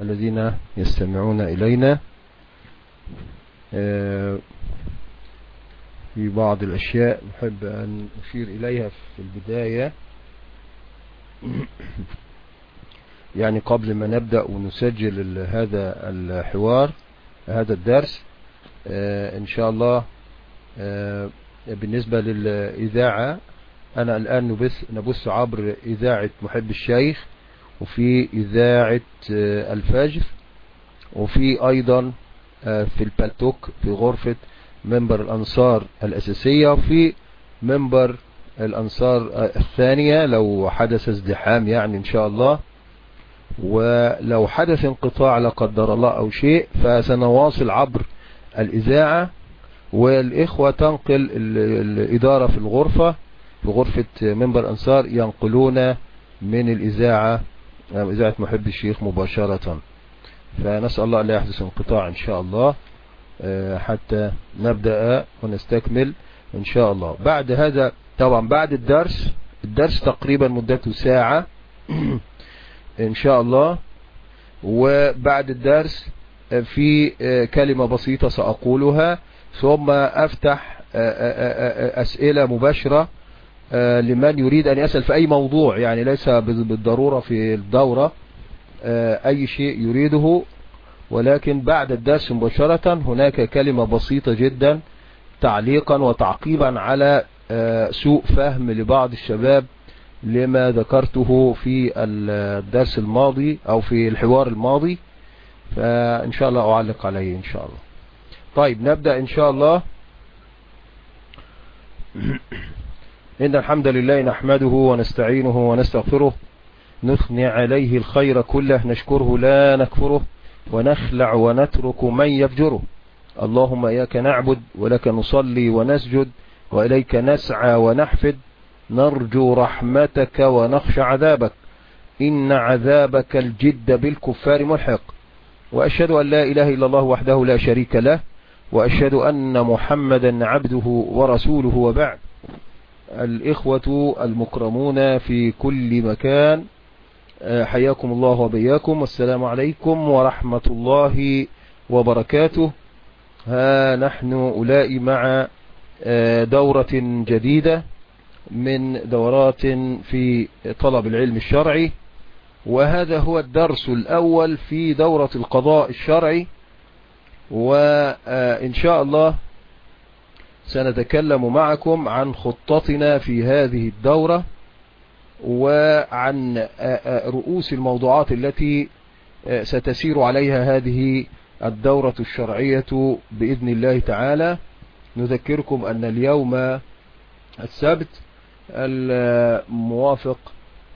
الذين يستمعون إلينا في بعض الأشياء أحب أن أشير إليها في البداية. يعني قبل ما نبدأ ونسجل هذا الحوار هذا الدرس إن شاء الله بالنسبة للإذاعة أنا الآن نبث, نبث عبر إذاعة محب الشيخ وفي إذاعة الفجر وفي أيضا في البالتوك في غرفة منبر الأنصار الأساسية وفي منبر الأنصار الثانية لو حدث ازدحام يعني إن شاء الله. ولو حدث انقطاع لا قدر الله أو شيء فسنواصل عبر الإذاعة. والإخوة تنقل الإدارة في الغرفة في غرفة منبر الأنصار ينقلون من الإذاعة إذاعة محب الشيخ مباشرة. فنسأل الله لا يحدث انقطاع إن شاء الله حتى نبدأ ونستكمل إن شاء الله. بعد هذا طبعا بعد الدرس الدرس تقريبا مدته ساعة إن شاء الله. وبعد الدرس في كلمة بسيطة سأقولها ثم أفتح أسئلة مباشرة. لمن يريد أن يسأل في أي موضوع يعني ليس بالضرورة في الدورة أي شيء يريده. ولكن بعد الدرس مباشرة هناك كلمة بسيطة جدا تعليقا وتعقيبا على سوء فهم لبعض الشباب لما ذكرته في الدرس الماضي أو في الحوار الماضي. فإن شاء الله أعلق عليه إن شاء الله. طيب نبدأ إن شاء الله. إن الحمد لله نحمده ونستعينه ونستغفره نثني عليه الخير كله نشكره لا نكفره ونخلع ونترك من يفجره. اللهم إياك نعبد ولك نصلي ونسجد وإليك نسعى ونحفد. نرجو رحمتك ونخشى عذابك. إن عذابك الجد بالكفار ملحق. وأشهد أن لا إله إلا الله وحده لا شريك له وأشهد أن محمدا عبده ورسوله وبعد. الإخوة المكرمون في كل مكان حياكم الله وبياكم. والسلام عليكم ورحمة الله وبركاته. ها نحن أولئي مع دورة جديدة من دورات في طلب العلم الشرعي وهذا هو الدرس الأول في دورة القضاء الشرعي. وإن شاء الله سنتكلم معكم عن خطتنا في هذه الدورة وعن رؤوس الموضوعات التي ستسير عليها هذه الدورة الشرعية بإذن الله تعالى. نذكركم أن اليوم السبت الموافق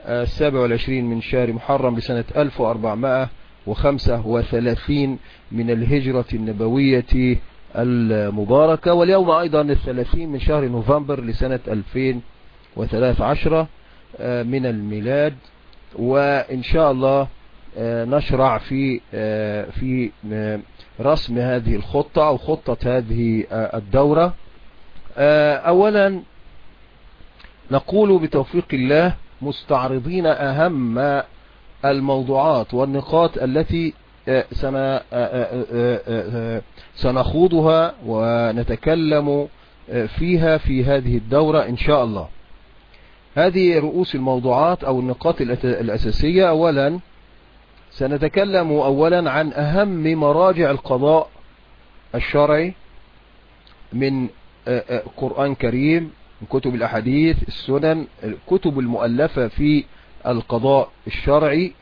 السابع والعشرين من شهر محرم لسنة 1435 من الهجرة النبوية المباركة واليوم أيضا الثلاثين من شهر نوفمبر لسنة 2013 من الميلاد. وإن شاء الله نشرع في في رسم هذه الخطة أو خطة هذه الدورة. أولا نقول بتوفيق الله مستعرضين أهم الموضوعات والنقاط التي سنخوضها ونتكلم فيها في هذه الدورة إن شاء الله. هذه رؤوس الموضوعات أو النقاط الأساسية. أولا سنتكلم أولا عن أهم مراجع القضاء الشرعي من قرآن كريم من كتب الأحاديث السنن الكتب المؤلفة في القضاء الشرعي.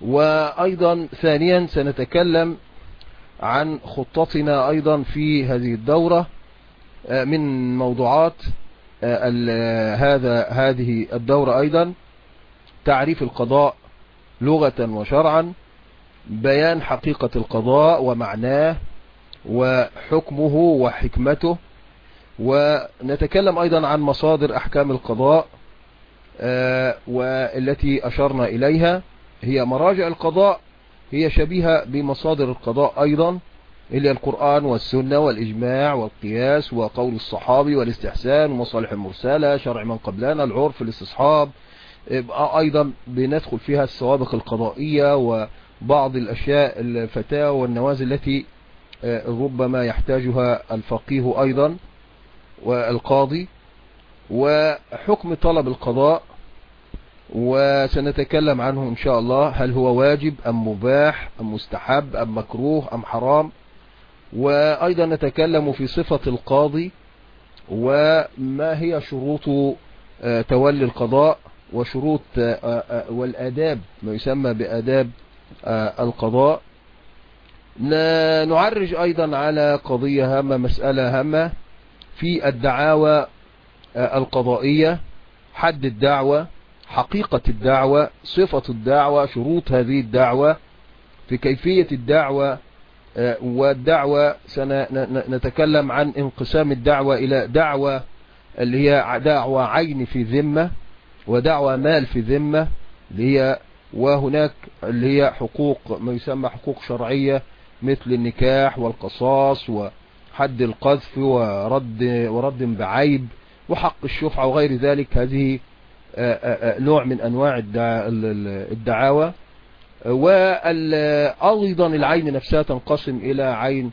وأيضا ثانيا سنتكلم عن خطتنا أيضا في هذه الدورة من موضوعات هذا هذه الدورة أيضا تعريف القضاء لغة وشرعا بيان حقيقة القضاء ومعناه وحكمه وحكمته ونتكلم أيضا عن مصادر أحكام القضاء والتي أشرنا إليها. هي مراجع القضاء هي شبيهة بمصادر القضاء أيضا اللي القرآن والسنة والإجماع والقياس وقول الصحابي والاستحسان ومصالح المرسلة شرع من قبلنا العرف الاستصحاب. أيضا بندخل فيها السوابق القضائية بعض الأشياء الفتاوى والنوازل التي ربما يحتاجها الفقيه أيضا والقاضي. وحكم طلب القضاء وسنتكلم عنه إن شاء الله. هل هو واجب أم مباح أم مستحب أم مكروه أم حرام؟ وأيضا نتكلم في صفة القاضي وما هي شروط تولي القضاء وشروط والآداب ما يسمى بآداب القضاء. نعرج أيضا على قضية هامة مسألة هامة في الدعاوى القضائية حد الدعوة حقيقة الدعوة صفة الدعوة شروط هذه الدعوة في كيفية الدعوة والدعوة سنتكلم عن انقسام الدعوة إلى دعوة اللي هي دعوة عين في ذمة ودعوة مال في ذمة اللي هي وهناك اللي هي حقوق ما يسمى حقوق شرعية مثل النكاح والقصاص وحد القذف ورد ورد بعيب وحق الشفعة وغير ذلك. هذه نوع من أنواع الدعاوى. وأيضا العين نفسها تنقسم إلى عين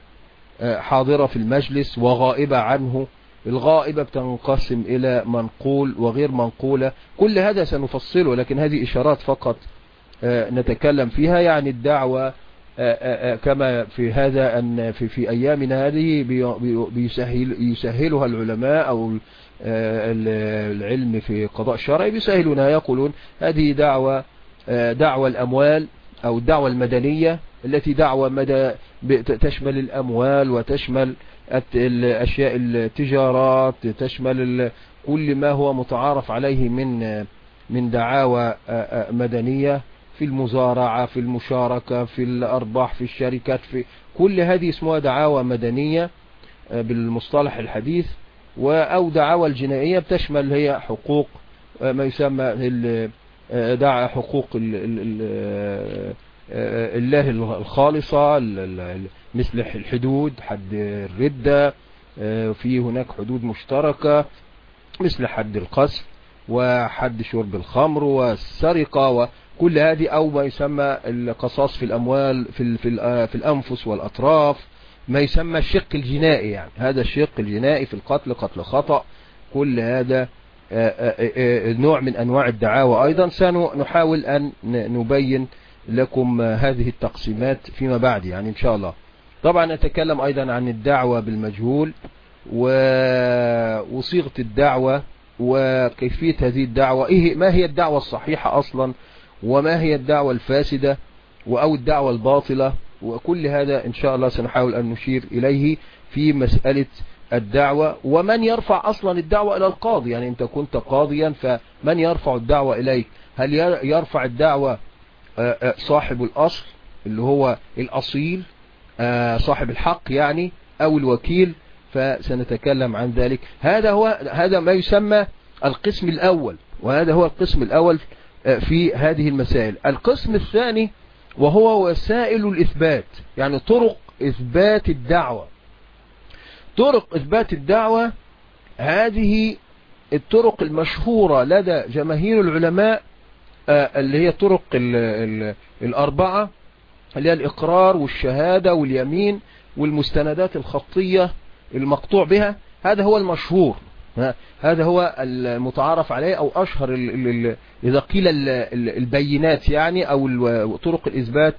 حاضرة في المجلس وغائبة عنه. الغائبة بتنقسم إلى منقول وغير منقولة. كل هذا سنفصله لكن هذه إشارات فقط نتكلم فيها. يعني الدعوة كما في هذا أن في, في أيامنا هذه بيسهل يسهلها العلماء أو العلم في قضاء الشرعي بيسهلونها يقولون هذه دعوة دعوة الأموال أو الدعوة المدنية التي دعوة مدى تشمل الأموال وتشمل الأشياء التجارات تشمل كل ما هو متعارف عليه من من دعاوى مدنية في المزارعة في المشاركة في الأرباح في الشركات في كل هذه اسمها دعاوى مدنية بالمصطلح الحديث. أو دعاوى الجنائية بتشمل هي حقوق ما يسمى دعا حقوق الله الخالصة مثل الحدود حد الردة في هناك حدود مشتركة مثل حد القذف وحد شرب الخمر والسرقة وكل هذه أو ما يسمى القصاص في الأموال في, في, في الأنفس والأطراف. ما يسمى الشق الجنائي يعني. هذا الشق الجنائي في القتل قتل خطأ. كل هذا نوع من أنواع الدعاوى أيضا. سنحاول أن نبين لكم هذه التقسيمات فيما بعد يعني إن شاء الله. طبعا نتكلم أيضا عن الدعوة بالمجهول وصيغة الدعوة وكيفية هذه الدعوة إيه ما هي الدعوة الصحيحة أصلا؟ وما هي الدعوة الفاسدة؟ أو الدعوة الباطلة؟ وكل هذا إن شاء الله سنحاول أن نشير إليه في مسألة الدعوة. ومن يرفع أصلا الدعوة إلى القاضي؟ يعني أنت كنت قاضيا فمن يرفع الدعوة إليك؟ هل يرفع الدعوة صاحب الأصل اللي هو الأصيل صاحب الحق يعني أو الوكيل؟ فسنتكلم عن ذلك. هذا هو هذا ما يسمى القسم الأول وهذا هو القسم الأول في هذه المسائل. القسم الثاني وهو وسائل الإثبات يعني طرق إثبات الدعوة. طرق إثبات الدعوة هذه الطرق المشهورة لدى جماهير العلماء اللي هي طرق ال ال الأربعة اللي هي الإقرار والشهادة واليمين والمستندات الخطية المقطوع بها. هذا هو المشهور. هذا هو المتعارف عليه أو أشهر ال ال إذا قيل البينات يعني أو طرق الإثبات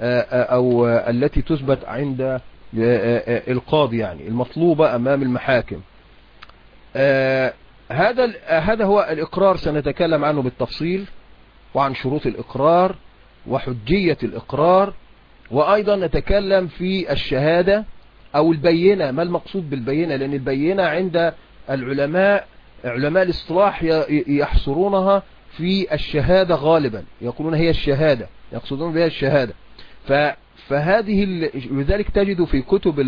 أو التي تثبت عند القاضي يعني المطلوبة أمام المحاكم. هذا هذا هو الإقرار سنتكلم عنه بالتفصيل وعن شروط الإقرار وحجية الإقرار. وأيضا نتكلم في الشهادة أو البينة. ما المقصود بالبينة؟ لأن البينة عند العلماء علماء الاصطلاح يحصرونها في الشهادة غالبا. يقولون هي الشهادة يقصدون بها الشهادة. فهذه لذلك تجد في كتب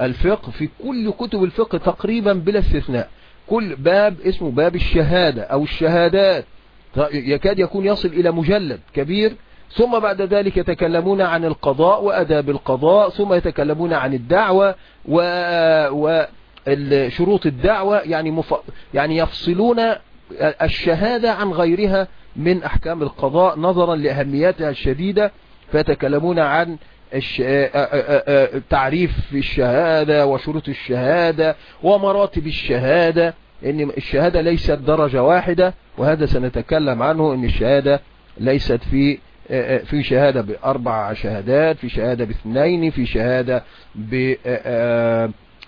الفقه في كل كتب الفقه تقريبا بلا استثناء. كل باب اسمه باب الشهادة أو الشهادات. يكاد يكون يصل إلى مجلد كبير ثم بعد ذلك يتكلمون عن القضاء وأداب القضاء ثم يتكلمون عن الدعوة و... وشروط الدعوة يعني, مف... يعني يفصلون الشهادة عن غيرها من أحكام القضاء نظرا لأهميتها الشديدة فيتكلمون عن تعريف الشهادة وشروط الشهادة ومراتب الشهادة إن الشهادة ليست درجة واحدة وهذا سنتكلم عنه إن الشهادة ليست في في شهادة بأربع شهادات في شهادة باثنين في شهادة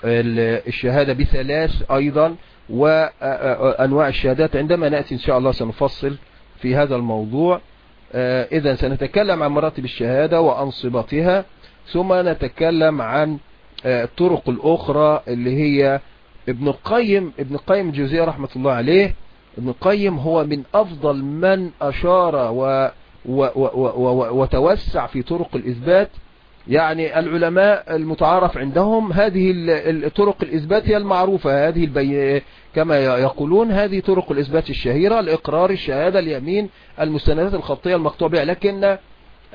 بالشهادة بثلاث أيضا وأنواع الشهادات. عندما نأتي إن شاء الله سنفصل في هذا الموضوع. إذا سنتكلم عن مراتب الشهادة وأنصبتها ثم نتكلم عن الطرق الأخرى اللي هي ابن القيم. ابن القيم الجوزية رحمة الله عليه ابن القيم هو من أفضل من أشار و وتوسع في طرق الإثبات. يعني العلماء المتعارف عندهم هذه طرق الإثبات هي المعروفة. هذه البي... كما يقولون هذه طرق الإثبات الشهيرة الإقرار الشهادة اليمين المستندات الخطية المقطوع بها لكن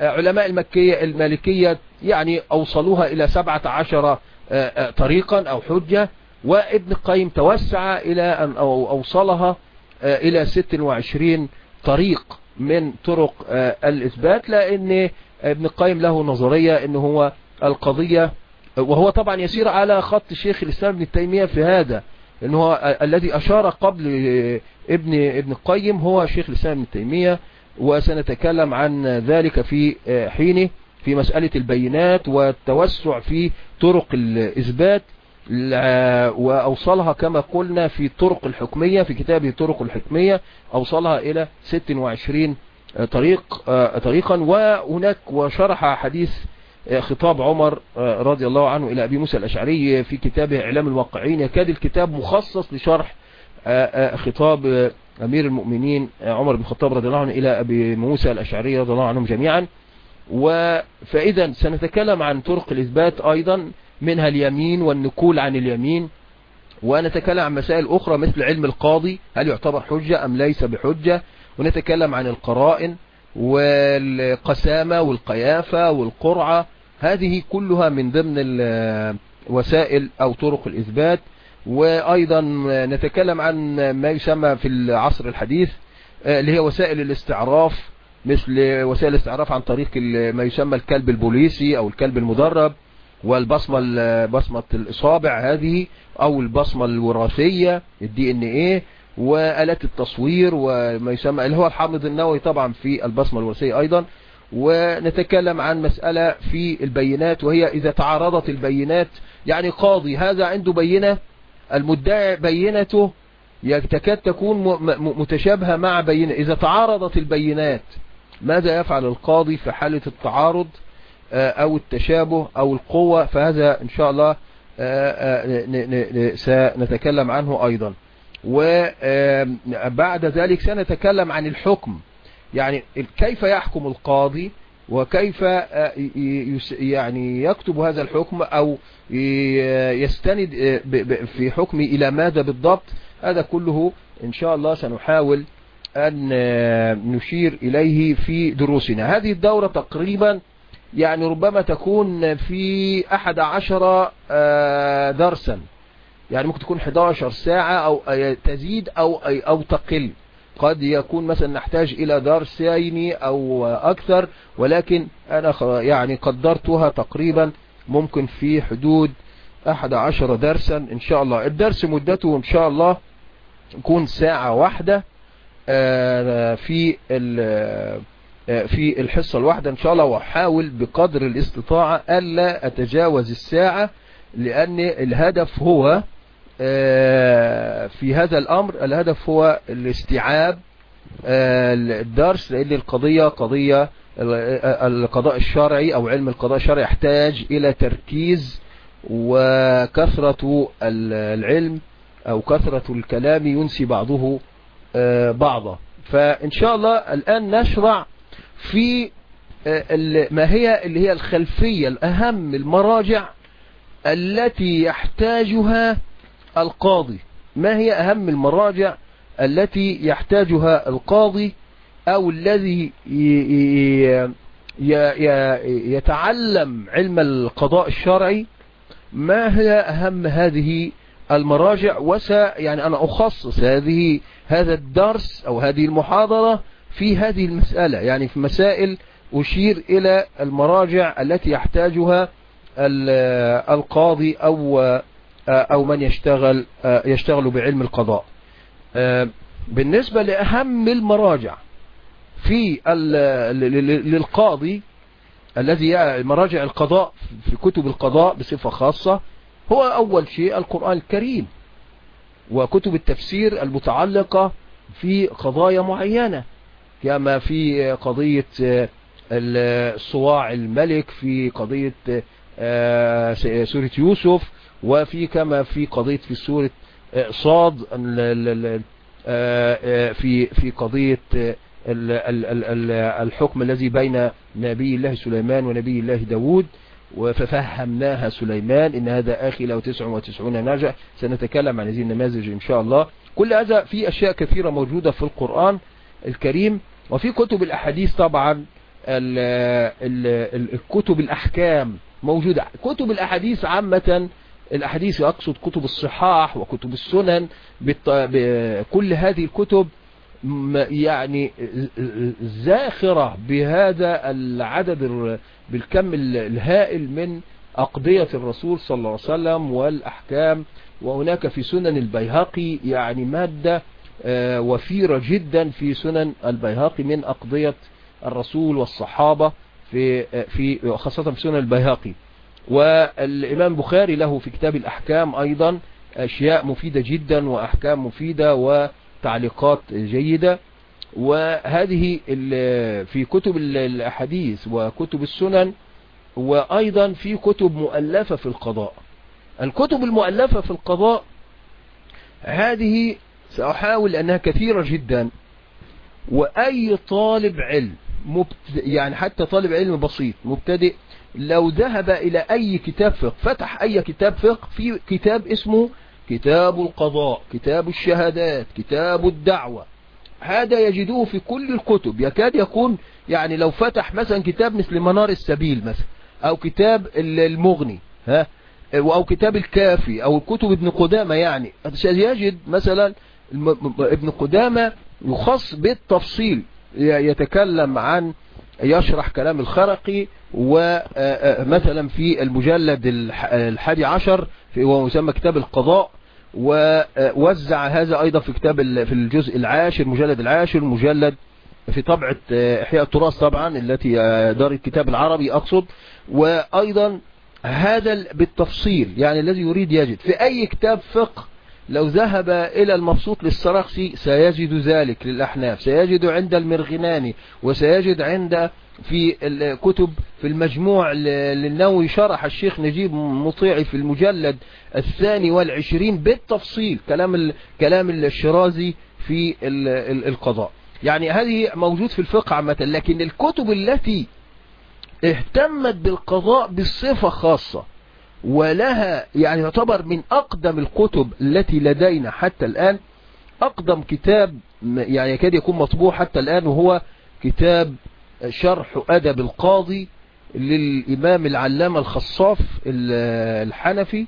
علماء المكية المالكية يعني أوصلوها إلى سبعة عشر طريقا أو حجة. وابن القيم توسع إلى أن أوصلها إلى 26 طريق. من طرق الإثبات لأن ابن القيم له نظرية أنه هو القضية وهو طبعا يسير على خط الشيخ الإسلام ابن التيمية في هذا أنه هو الذي أشار قبل ابن ابن القيم هو شيخ الإسلام ابن التيمية وسنتكلم عن ذلك في حينه في مسألة البينات والتوسع في طرق الإثبات. وأوصلها كما قلنا في طرق الحكمية في كتابه طرق الحكمية أوصلها إلى 26 طريق طريقا. وهناك وشرح حديث خطاب عمر رضي الله عنه إلى أبي موسى الأشعري في كتابه إعلام الواقعين. يكاد الكتاب مخصص لشرح خطاب أمير المؤمنين عمر بن الخطاب رضي الله عنه إلى أبي موسى الأشعري رضي الله عنهم جميعا. فإذا سنتكلم عن طرق الإثبات أيضا. منها اليمين والنكول عن اليمين. ونتكلم عن مسائل أخرى مثل علم القاضي هل يعتبر حجة أم ليس بحجة. ونتكلم عن القرائن والقسامة والقيافة والقرعة. هذه كلها من ضمن وسائل أو طرق الإثبات. وأيضا نتكلم عن ما يسمى في العصر الحديث اللي هي وسائل الاستعراف مثل وسائل الاستعراف عن طريق ما يسمى الكلب البوليسي أو الكلب المدرب. والبصمة بصمة الإصابع هذه أو البصمة الوراثية الدي ان إيه وآلات التصوير وما يسمى اللي هو الحامض النووي طبعا في البصمة الوراثية أيضا. ونتكلم عن مسألة في البينات وهي إذا تعارضت البينات يعني قاضي هذا عنده بينة المدعي بينته تكاد تكون متشابهة مع بينة. إذا تعارضت البينات ماذا يفعل القاضي في حالة التعارض؟ أو التشابه أو القوة فهذا إن شاء الله سنتكلم عنه أيضا. وبعد ذلك سنتكلم عن الحكم. يعني كيف يحكم القاضي وكيف يعني يكتب هذا الحكم أو يستند في حكمه إلى ماذا بالضبط؟ هذا كله إن شاء الله سنحاول أن نشير إليه في دروسنا. هذه الدورة تقريبا يعني ربما تكون في أحد عشر درسا. يعني ممكن تكون 11 ساعة أو تزيد أو, أو تقل. قد يكون مثلا نحتاج إلى درسين أو أكثر ولكن أنا يعني قدرتها تقريبا ممكن في حدود أحد عشر درسا إن شاء الله. الدرس مدته إن شاء الله يكون ساعة واحدة في في الحصة الواحدة إن شاء الله وأحاول بقدر الاستطاعة ألا أتجاوز الساعة لأن الهدف هو في هذا الأمر الهدف هو الاستيعاب الدرس لأن القضية قضية القضاء الشرعي أو علم القضاء الشرعي يحتاج إلى تركيز وكثرة العلم أو كثرة الكلام ينسي بعضه بعضا. فإن شاء الله الآن نشرع في ما هي اللي هي الخلفية الأهم المراجع التي يحتاجها القاضي. ما هي أهم المراجع التي يحتاجها القاضي أو الذي يتعلم علم القضاء الشرعي؟ ما هي أهم هذه المراجع؟ وس يعني أنا أخصص هذه هذا الدرس أو هذه المحاضرة في هذه المسألة يعني في مسائل أشير إلى المراجع التي يحتاجها القاضي أو أو من يشتغل يشتغل بعلم القضاء. بالنسبة لأهم المراجع في للقاضي الذي مراجع القضاء في كتب القضاء بصفة خاصة هو أول شيء القرآن الكريم وكتب التفسير المتعلقة في قضايا معينة. كما في قضية الصواع الملك في قضية آه، سورة يوسف وفي كما في قضية في سورة آه، صاد آه، في في قضية الحكم الذي بين نبي الله سليمان ونبي الله داود ففهمناها سليمان إن هذا آخي له تسع وتسعون ناجع. سنتكلم عن هذه النماذج إن شاء الله. كل هذا في أشياء كثيرة موجودة في القرآن الكريم. وفي كتب الأحاديث طبعا الكتب الأحكام موجودة. كتب الأحاديث عامة الأحاديث أقصد كتب الصحاح وكتب السنن كل هذه الكتب يعني زاخرة بهذا العدد بالكم الهائل من أقضية الرسول صلى الله عليه وسلم والأحكام. وهناك في سنن البيهقي يعني مادة وفيرة جدا في سنن البيهقي من أقضية الرسول والصحابة في آه، في خاصة في سنن البيهقي. والإمام بخاري له في كتاب الأحكام أيضا أشياء مفيدة جدا وأحكام مفيدة وتعليقات جيدة. وهذه في كتب الأحاديث وكتب السنن وأيضا في كتب مؤلفة في القضاء. الكتب المؤلفة في القضاء هذه سأحاول أنها كثيرة جدا. وأي طالب علم يعني حتى طالب علم بسيط مبتدئ لو ذهب إلى أي كتاب فقه فتح أي كتاب فقه في كتاب اسمه كتاب القضاء كتاب الشهادات كتاب الدعوة. هذا يجدوه في كل الكتب. يكاد يكون يعني لو فتح مثلا كتاب مثل منار السبيل مثلا أو كتاب المغني ها أو كتاب الكافي أو كتب ابن قدامة يعني يجد مثلا ابن قدامة يخص بالتفصيل يتكلم عن يشرح كلام الخرقي ومثلا في المجلد الحادي عشر وهو يسمى كتاب القضاء ووزع هذا أيضا في كتاب في الجزء العاشر المجلد العاشر المجلد في طبعة إحياء التراث طبعا التي دار الكتاب العربي أقصد. وأيضا هذا بالتفصيل يعني الذي يريد يجد في أي كتاب فقه لو ذهب إلى المبسوط للسرخسي سيجد ذلك للأحناف سيجد عند المرغناني وسيجد عند في الكتب في المجموع للنووي شرح الشيخ نجيب مطيعي في المجلد الثاني والعشرين بالتفصيل كلام كلام الشرازي في القضاء. يعني هذه موجود في الفقه عامة لكن الكتب التي اهتمت بالقضاء بصفة خاصة ولها يعني يعتبر من أقدم الكتب التي لدينا حتى الآن. أقدم كتاب يعني يكاد يكون مطبوع حتى الآن وهو كتاب شرح أدب القاضي للإمام العلامة الخصاف الحنفي.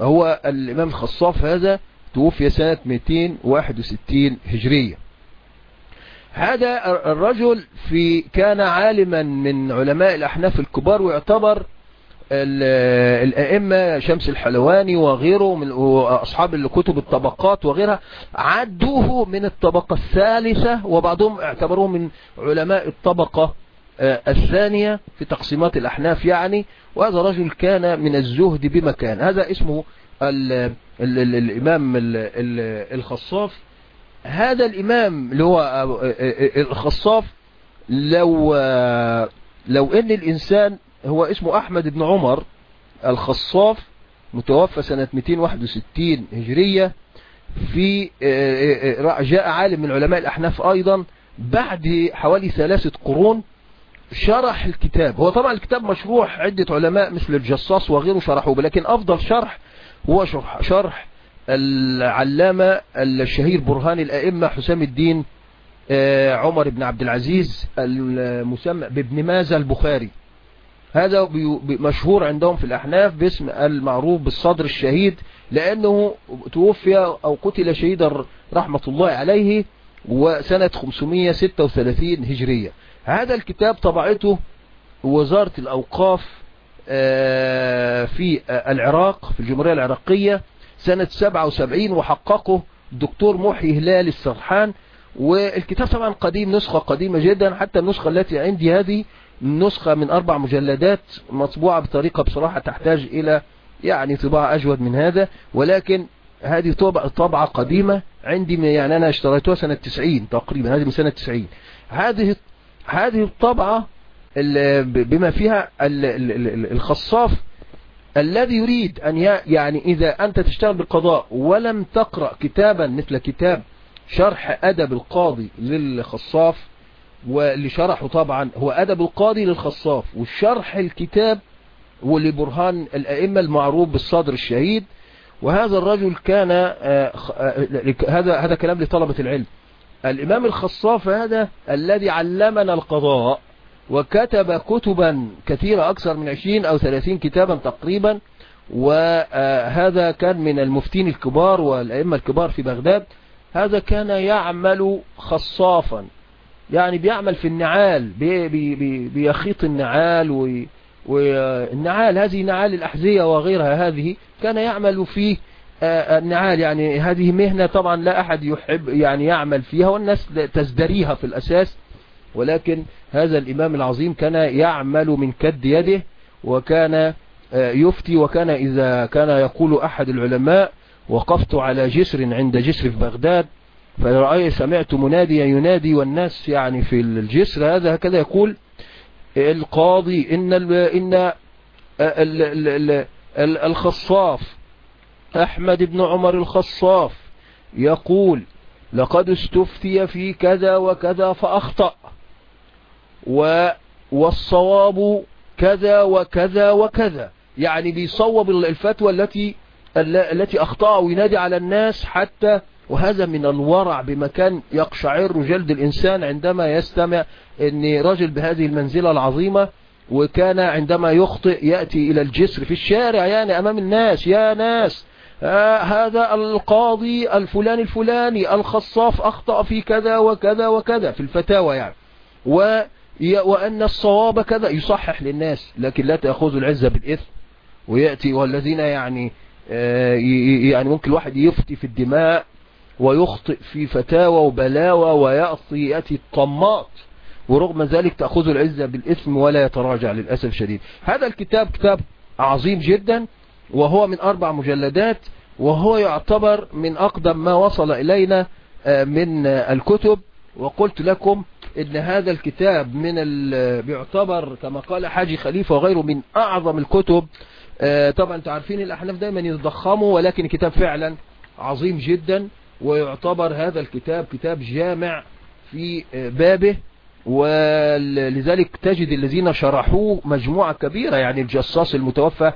هو الإمام الخصاف هذا توفي سنة 261 هجرية. هذا الرجل في كان عالما من علماء الأحناف الكبار ويعتبر الأئمة شمس الحلواني وغيره من أصحاب الكتب الطبقات وغيرها عدوه من الطبقة الثالثة وبعضهم اعتبروه من علماء الطبقة آه، الثانية في تقسيمات الأحناف يعني وهذا رجل كان من الزهد بمكان. هذا اسمه ال ال ال الإمام الخصاف. هذا الإمام اللي هو آه، آه، الخصاف لو لو أن الإنسان هو اسمه أحمد بن عمر الخصاف متوفى سنة 261 هجرية. في آه، آه، آه، جاء عالم من علماء الأحناف أيضا. بعد حوالي ثلاثة قرون شرح الكتاب. هو طبعا الكتاب مشروح عدة علماء مثل الجصاص وغيره شرحوه لكن أفضل شرح هو شرح, شرح العلامة الشهير برهان الأئمة حسام الدين عمر بن عبد العزيز المسمى بابن مازة البخاري. هذا مشهور عندهم في الأحناف باسم المعروف بالصدر الشهيد لأنه توفي أو قتل شهيدا رحمة الله عليه وسنة 536 هجرية. هذا الكتاب طبعته وزارة الأوقاف في العراق في الجمهورية العراقية سنة 77 وحققه الدكتور محي هلال السرحان. والكتاب طبعا قديم نسخة قديمة جدا حتى النسخة التي عندي هذه نسخة من أربع مجلدات مطبوعة بطريقة بصراحة تحتاج إلى يعني طباعة أجود من هذا ولكن هذه طبعة, قديمة عندي يعني أنا اشتريتها سنة 90 تقريبا هذه من سنة 90 هذه هذه الطبعة بما فيها الخصاف الذي يريد أن يعني إذا أنت تشتغل بالقضاء ولم تقرأ كتابا مثل كتاب شرح أدب القاضي للخصاف واللي شرحه طبعا هو أدب القاضي للخصاف والشرح الكتاب ولبرهان الأئمة المعروف بالصدر الشهيد. وهذا الرجل كان هذا هذا كلام لطلبة العلم. الإمام الخصاف هذا الذي علمنا القضاء وكتب كتبا كثيرة أكثر من 20 أو 30 كتابا تقريبا. وهذا كان من المفتين الكبار والأئمة الكبار في بغداد. هذا كان يعمل خصافا. يعني بيعمل في النعال بي بي بيخيط النعال والنعال هذه نعال الأحذية وغيرها هذه كان يعمل في النعال يعني هذه مهنة طبعا لا أحد يحب يعني يعمل فيها والناس تزدريها في الأساس ولكن هذا الإمام العظيم كان يعمل من كد يده وكان يفتي وكان إذا كان يقول أحد العلماء وقفت على جسر عند جسر في بغداد فرأي سمعت مناديا ينادي والناس يعني في الجسر هذا هكذا يقول القاضي إن إن ال ال ال الخصاف أحمد بن عمر الخصاف يقول لقد استفتي في كذا وكذا فأخطأ و والصواب كذا وكذا وكذا يعني بيصوب الفتوى التي التي أخطأ وينادي على الناس حتى وهذا من الورع بمكان يقشعر جلد الإنسان عندما يستمع أن رجل بهذه المنزلة العظيمة وكان عندما يخطئ يأتي إلى الجسر في الشارع يعني أمام الناس يا ناس آه هذا القاضي الفلاني الفلاني الخصاف أخطأ في كذا وكذا وكذا في الفتاوى يعني. و وأن الصواب كذا يصحح للناس لكن لا تأخذ العزة بالإثم. ويأتي والذين يعني يعني ممكن الواحد يفتي في الدماء ويخطئ في فتاوى وبلاوى ويأتي يأتي الطماط ورغم ذلك تأخذ العزة بالإثم ولا يتراجع للأسف الشديد. هذا الكتاب كتاب عظيم جدا وهو من أربع مجلدات وهو يعتبر من أقدم ما وصل إلينا من الكتب. وقلت لكم إن هذا الكتاب من بيعتبر كما قال حاجي خليفة وغيره من أعظم الكتب. طبعا أنتوا عارفين الأحناف دايما يتضخموا ولكن الكتاب فعلا عظيم جدا. ويعتبر هذا الكتاب كتاب جامع في بابه ولذلك تجد الذين شرحوه مجموعة كبيرة يعني الجصاص المتوفى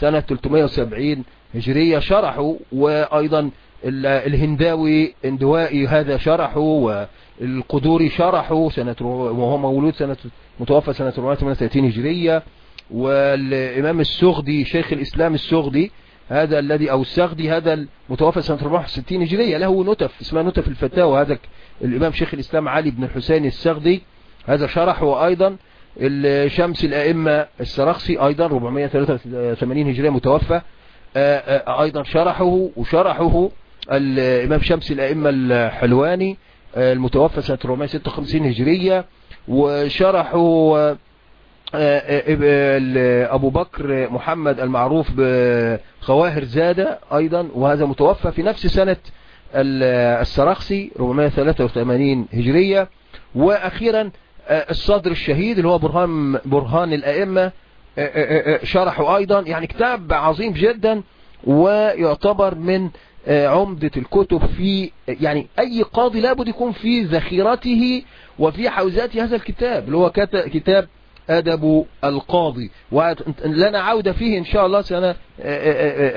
سنة 370 هجرية شرحوا وأيضا الهنداوي اندوائي هذا شرحه والقدوري شرحه سنة وهو مولود سنة متوفى سنة 438 هجرية والإمام السغدي شيخ الإسلام السغدي هذا الذي أو السغدي هذا المتوفى سنة 64 هجرية له نتف اسمها نتف الفتاوى هذا الإمام شيخ الإسلام علي بن الحسين السغدي هذا شرحه أيضا الشمس الأئمة السرخسي أيضا 483 هجرية متوفى أيضا شرحه وشرحه الإمام شمس الأئمة الحلواني المتوفى سنة 456 هجرية وشرحه أبو بكر محمد المعروف بخواهر زادة أيضا وهذا متوفى في نفس سنة السرخسي 483 هجرية. وأخيرا الصدر الشهيد اللي هو برهان, برهان الأئمة شرحه أيضا. يعني كتاب عظيم جدا ويعتبر من عمدة الكتب في يعني أي قاضي لابد يكون في ذخيرته وفي حوزات هذا الكتاب اللي هو كتاب أدب القاضي. ولنا عودة فيه إن شاء الله سنة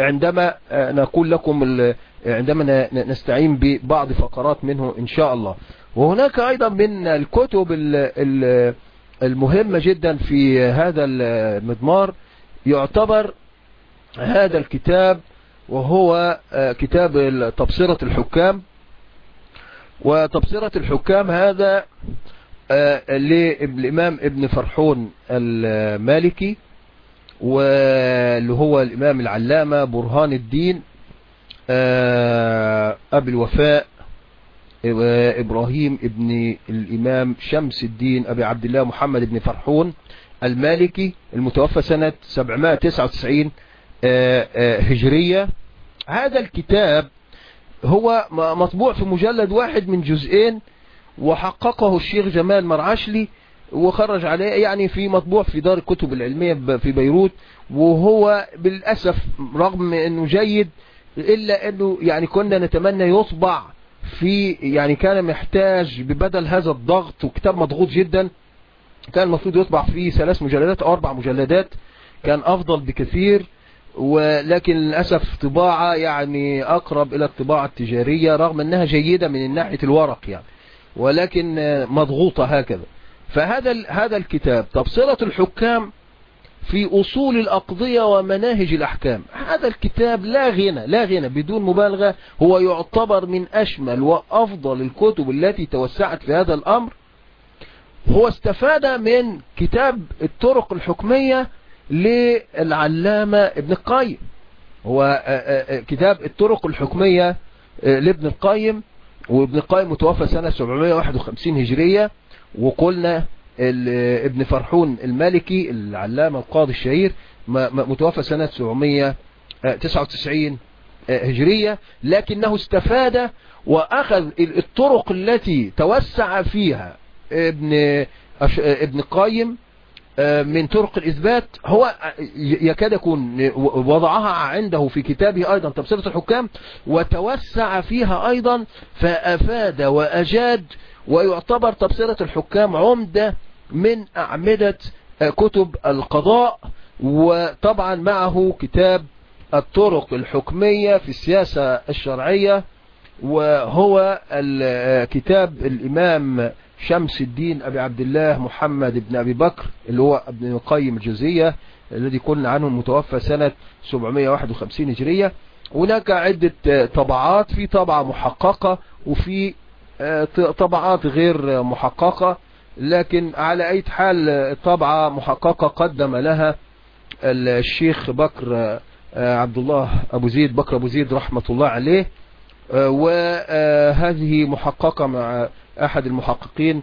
عندما نقول لكم عندما نستعين ببعض فقرات منه إن شاء الله. وهناك أيضا من الكتب المهمة جدا في هذا المضمار. يعتبر هذا الكتاب وهو كتاب تبصرة الحكام. وتبصرة الحكام هذا للإمام ابن فرحون المالكي واللي هو الإمام العلامة برهان الدين أبي الوفاء إبراهيم ابن الإمام شمس الدين أبي عبد الله محمد بن فرحون المالكي المتوفى سنة 799 هجرية. هذا الكتاب هو مطبوع في مجلد واحد من جزئين وحققه الشيخ جمال مرعشلي وخرج عليه يعني في مطبوع في دار الكتب العلمية في بيروت وهو بالأسف رغم إنه جيد إلا إنه يعني كنا نتمنى يطبع في يعني كان محتاج ببدل هذا الضغط وكتاب مضغوط جدا كان المفروض يطبع فيه ثلاث مجلدات أو أربع مجلدات كان أفضل بكثير ولكن للأسف طباعة يعني أقرب إلى الطباعة التجارية رغم أنها جيدة من ناحية الورق يعني. ولكن مضغوطة هكذا. فهذا هذا الكتاب تبصرة الحكام في أصول الأقضية ومناهج الأحكام. هذا الكتاب لا غنى لا غنى. بدون مبالغة هو يعتبر من أشمل وأفضل الكتب التي توسعت في هذا الأمر. هو استفاد من كتاب الطرق الحكمية للعلامة ابن القيم. هو كتاب الطرق الحكمية لابن القيم. وابن القيم متوفى سنة 751 هجرية وقلنا ابن فرحون المالكي العلامة القاضي الشهير متوفى سنة 799 هجرية لكنه استفاد وأخذ الطرق التي توسع فيها ابن ابن قايم من طرق الإثبات هو يكاد يكون وضعها عنده في كتابه أيضا تبصرة الحكام وتوسع فيها أيضا فأفاد وأجاد ويعتبر تبصرة الحكام عمدة من أعمدة كتب القضاء وطبعا معه كتاب الطرق الحكمية في السياسة الشرعية وهو كتاب الإمام شمس الدين أبي عبد الله محمد بن أبي بكر اللي هو ابن القيم الجزية الذي قلنا عنه متوفى سنة 751 هجرية. هناك عدة طبعات في طبعة محققة وفي طبعات غير محققة. لكن على أي حال طبعة محققة قدم لها الشيخ بكر عبد الله أبو زيد بكر أبو زيد رحمة الله عليه. وهذه محققة مع أحد المحققين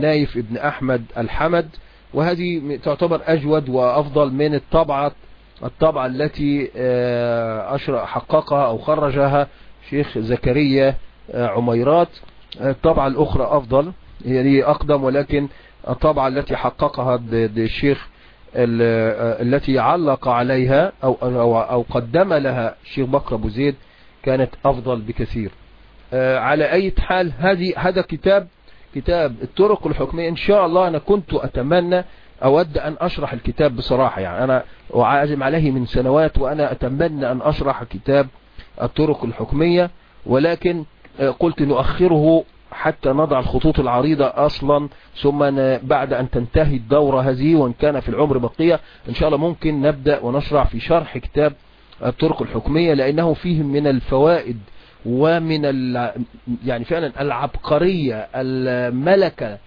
نايف ابن أحمد الحمد. وهذه تعتبر أجود وأفضل من الطبعة الطبعة التي حققها أو خرجها شيخ زكريا عميرات. الطبعة الأخرى أفضل هي أقدم ولكن الطبعة التي حققها الشيخ التي علق عليها أو, أو, أو قدم لها الشيخ بكر أبو زيد كانت أفضل بكثير. على أي حال هذه هذا كتاب كتاب الطرق الحكمية. إن شاء الله أنا كنت أتمنى أود أن أشرح الكتاب بصراحة. يعني أنا أعازم عليه من سنوات وأنا أتمنى أن أشرح كتاب الطرق الحكمية. ولكن قلت نؤخره حتى نضع الخطوط العريضة أصلا ثم بعد أن تنتهي الدورة هذه وإن كان في العمر بقية إن شاء الله ممكن نبدأ ونشرع في شرح كتاب الطرق الحكمية لأنه فيه من الفوائد ومن يعني فعلا العبقرية الملكة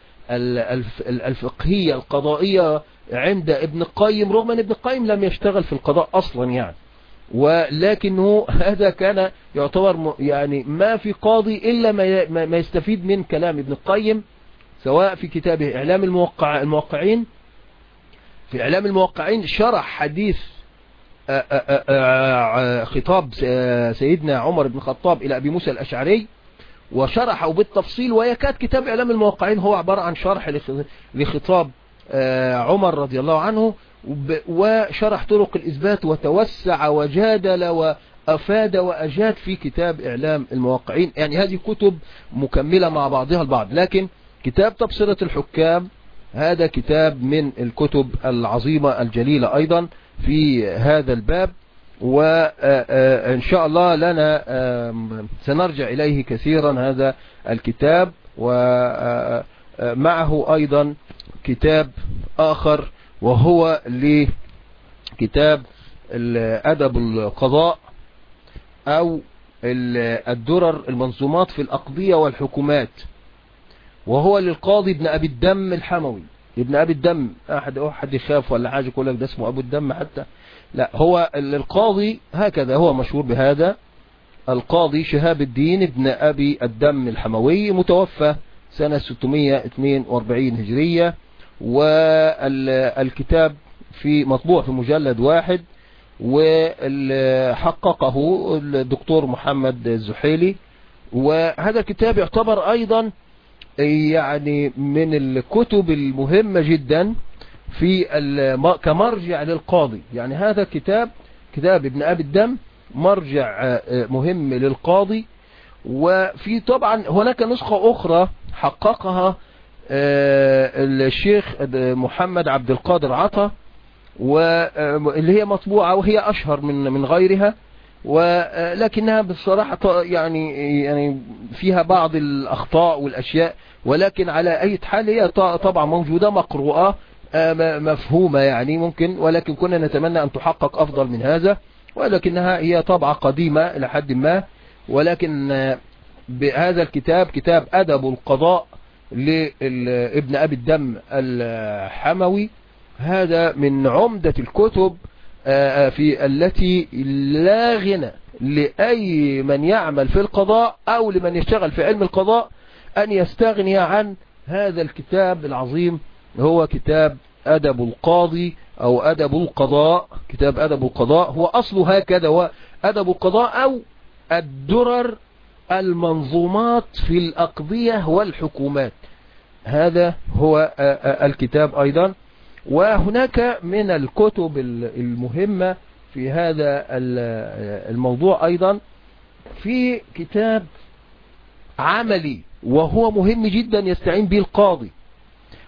الفقهية القضائية عند ابن القيم رغم أن ابن القيم لم يشتغل في القضاء أصلا يعني. ولكنه هذا كان يعتبر يعني ما في قاضي إلا ما ما يستفيد من كلام ابن القيم سواء في كتابه إعلام الموقع الموقعين. في إعلام الموقعين شرح حديث خطاب سيدنا عمر بن الخطاب إلى أبي موسى الأشعري وشرحه بالتفصيل ويكاد كتاب إعلام الموقعين هو عبارة عن شرح لخطاب عمر رضي الله عنه وشرح طرق الإثبات وتوسع وجادل وأفاد وأجاد في كتاب إعلام الموقعين. يعني هذه كتب مكملة مع بعضها البعض. لكن كتاب تبصرة الحكام هذا كتاب من الكتب العظيمة الجليلة أيضا في هذا الباب وإن شاء الله لنا سنرجع إليه كثيرا هذا الكتاب ومعه أيضا كتاب آخر وهو لكتاب أدب القضاء أو الدرر المنظومات في الأقضية والحكومات. وهو للقاضي ابن أبي الدم الحموي. ابن أبي الدم أحد أحد يخاف ولا حاجة يقول لك ده اسمه أبو الدم حتى. لا هو القاضي هكذا هو مشهور بهذا. القاضي شهاب الدين ابن أبي الدم الحموي متوفى سنة 642 هجرية. والكتاب في مطبوع في مجلد واحد. وحققه الدكتور محمد الزحيلي. وهذا الكتاب يعتبر أيضا يعني من الكتب المهمة جدا في كمرجع للقاضي. يعني هذا الكتاب كتاب ابن أبي الدم مرجع مهم للقاضي. وفي طبعا هناك نسخة أخرى حققها الشيخ محمد عبد القادر عطا واللي هي مطبوعة وهي أشهر من من غيرها. ولكنها بصراحة يعني يعني فيها بعض الأخطاء والأشياء ولكن على أي حال هي طبعا موجودة مقروءة مفهومة يعني ممكن ولكن كنا نتمنى أن تحقق أفضل من هذا ولكنها هي طبعة قديمة إلى حد ما ولكن بهذا الكتاب كتاب أدب القضاء لابن أبي الدم الحموي هذا من عمدة الكتب في التي لا غنى لأي من يعمل في القضاء أو لمن يشتغل في علم القضاء أن يستغني عن هذا الكتاب العظيم هو كتاب أدب القاضي أو أدب القضاء. كتاب أدب القضاء هو أصله هكذا هو أدب القضاء أو الدرر المنظومات في الأقضية والحكومات. هذا هو الكتاب أيضا. وهناك من الكتب المهمة في هذا الموضوع أيضا في كتاب عملي وهو مهم جدا يستعين به القاضي.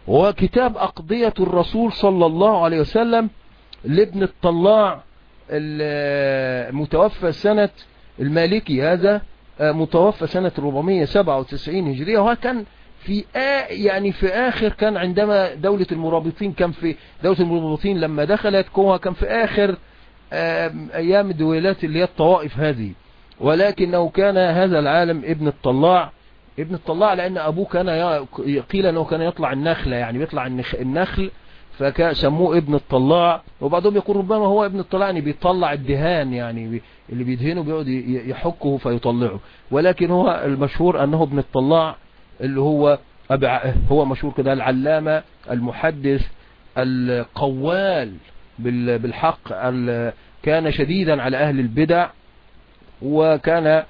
وهو كتاب أقضية الرسول صلى الله عليه وسلم لابن الطلاع المتوفى سنة المالكي هذا متوفى سنة 497 هجرية. وهو كان في آ يعني في آخر كان عندما دولة المرابطين كان في دولة المرابطين لما دخلت كوها كان في آخر أيام الدولات اللي هي الطوائف هذه. ولكنه كان هذا العالم ابن الطلاع ابن الطلاع لأن أبوه كان قيل أنه كان يطلع النخلة يعني بيطلع النخل فسموه ابن الطلاع. وبعضهم يقول ربما هو ابن الطلاع يعني بيطلع الدهان يعني اللي بيدهنه بيقعد يحكه فيطلعه. ولكن هو المشهور أنه ابن الطلاع. اللي هو هو مشهور كده العلامة المحدث القوال بالحق كان شديدا على أهل البدع وكان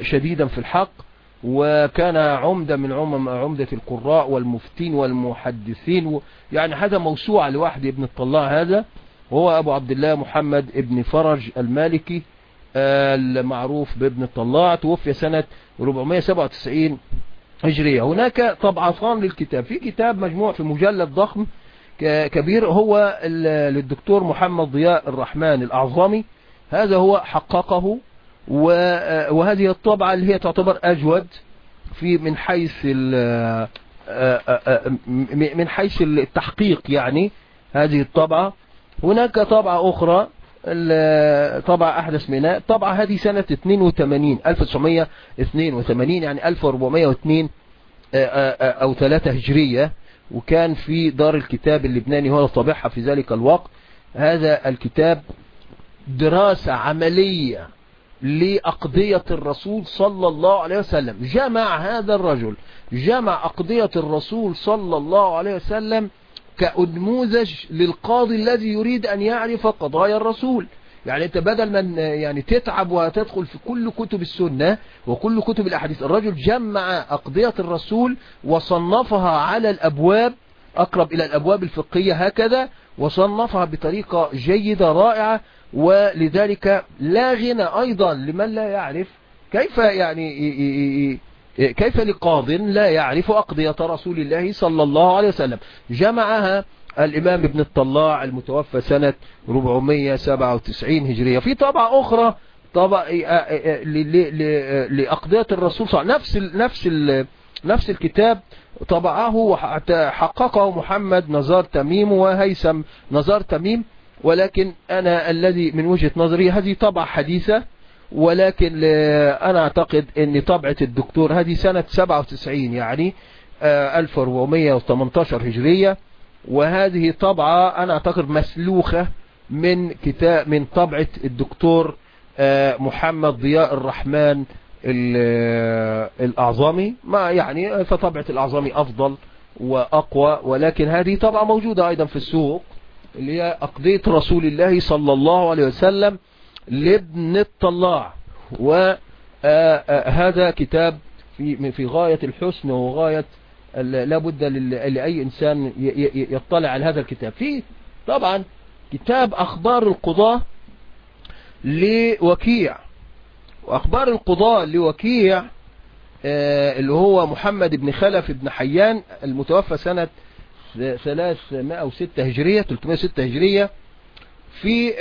شديدا في الحق وكان عمدة من عمم عمدة القراء والمفتين والمحدثين يعني هذا موسوعة لواحد ابن الطلاع هذا وهو أبو عبد الله محمد ابن فرج المالكي المعروف بابن الطلاع توفي سنة 497 هجرية. هناك طبعتان للكتاب. في كتاب مجموع في مجلد ضخم كبير هو للدكتور محمد ضياء الرحمن الأعظمي. هذا هو حققه وهذه الطبعة اللي هي تعتبر أجود في من حيث من حيث التحقيق يعني هذه الطبعة. هناك طبعة أخرى طبعة أحدث منها طبعة هذه سنة 82 1982 يعني 1402 أو 3 هجرية. وكان في دار الكتاب اللبناني هو طابعها في ذلك الوقت. هذا الكتاب دراسة عملية لأقضية الرسول صلى الله عليه وسلم. جمع هذا الرجل جمع أقضية الرسول صلى الله عليه وسلم كأنموذج للقاضي الذي يريد أن يعرف قضايا الرسول. يعني أنت بدل من يعني تتعب وتدخل في كل كتب السنة وكل كتب الأحاديث الرجل جمع أقضية الرسول وصنفها على الأبواب أقرب إلى الأبواب الفقهية هكذا وصنفها بطريقة جيدة رائعة ولذلك لا غنى أيضا لمن لا يعرف كيف يعني كيف لقاض لا يعرف أقضية رسول الله صلى الله عليه وسلم؟ جمعها الإمام ابن الطلاع المتوفى سنة 497 هجرية. في طبعة أخرى طبعة لأقضية الرسول صلى الله عليه وسلم. نفس نفس نفس الكتاب طبعه وحققه محمد نزار تميم وهيثم نزار تميم. ولكن أنا الذي من وجهة نظري هذه طبعة حديثة ولكن أنا أعتقد أن طبعة الدكتور هذه سنة 97 يعني 1418 هجرية. وهذه طبعة أنا أعتقد مسلوخة من كتاب من طبعة الدكتور محمد ضياء الرحمن الأعظمي. ما يعني فطبعة الأعظمي أفضل وأقوى. ولكن هذه طبعة موجودة أيضا في السوق اللي هي أقضية رسول الله صلى الله عليه وسلم. لابن الطلاع. وهذا كتاب في في غاية الحسن وغاية لابد لأي إنسان يطلع على هذا الكتاب. فيه طبعا كتاب أخبار القضاة لوكيع. وأخبار القضاة لوكيع اللي هو محمد بن خلف بن حيان المتوفى سنة 306 هجرية 306 هجرية. في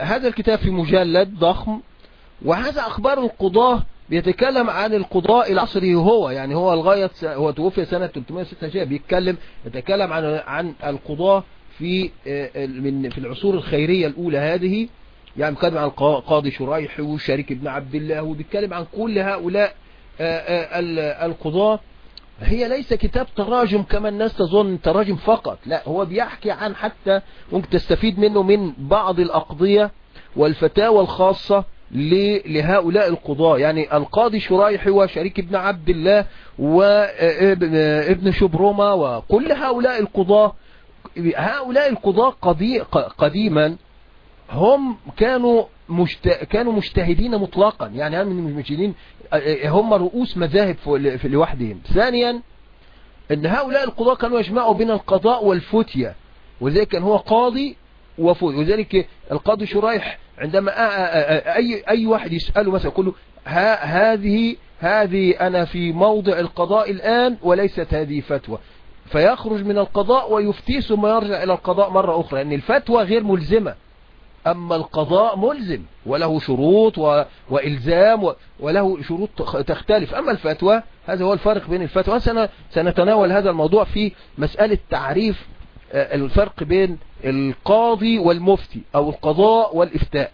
هذا الكتاب في مجلد ضخم وهذا أخبار القضاة بيتكلم عن القضاء العصري هو يعني هو الغاية هو توفي سنة 306 هجرية بيتكلم يتكلم عن عن القضاة في من في العصور الخيرية الأولى هذه. يعني بيتكلم عن قاضي شريح وشريك ابن عبد الله وبيتكلم عن كل هؤلاء القضاة. هي ليس كتاب تراجم كما الناس تظن تراجم فقط لا هو بيحكي عن حتى ممكن تستفيد منه من بعض الأقضية والفتاوى الخاصة لهؤلاء القضاة. يعني القاضي شريح وشريك ابن عبد الله وابن شبرمة وكل هؤلاء القضاة هؤلاء القضاة قديما هم كانوا مجت... كانوا مجتهدين مطلقا. يعني هم المجتهدين هم رؤوس مذاهب في لوحدهم. ثانيا إن هؤلاء القضاة كانوا يجمعوا بين القضاء والفتية. وذلك كان هو قاضي وفتية وذلك القاضي شريح عندما اي أي واحد يسأله مثلا يقول له هذه هذه أنا في موضع القضاء الآن وليست هذه فتوى. فيخرج من القضاء ويفتي ثم يرجع إلى القضاء مرة أخرى. لأن الفتوى غير ملزمة. أما القضاء ملزم وله شروط و... وإلزام و... وله شروط تختلف. أما الفتوى هذا هو الفرق بين الفتوى. سنة... سنتناول هذا الموضوع في مسألة تعريف الفرق بين القاضي والمفتي أو القضاء والإفتاء.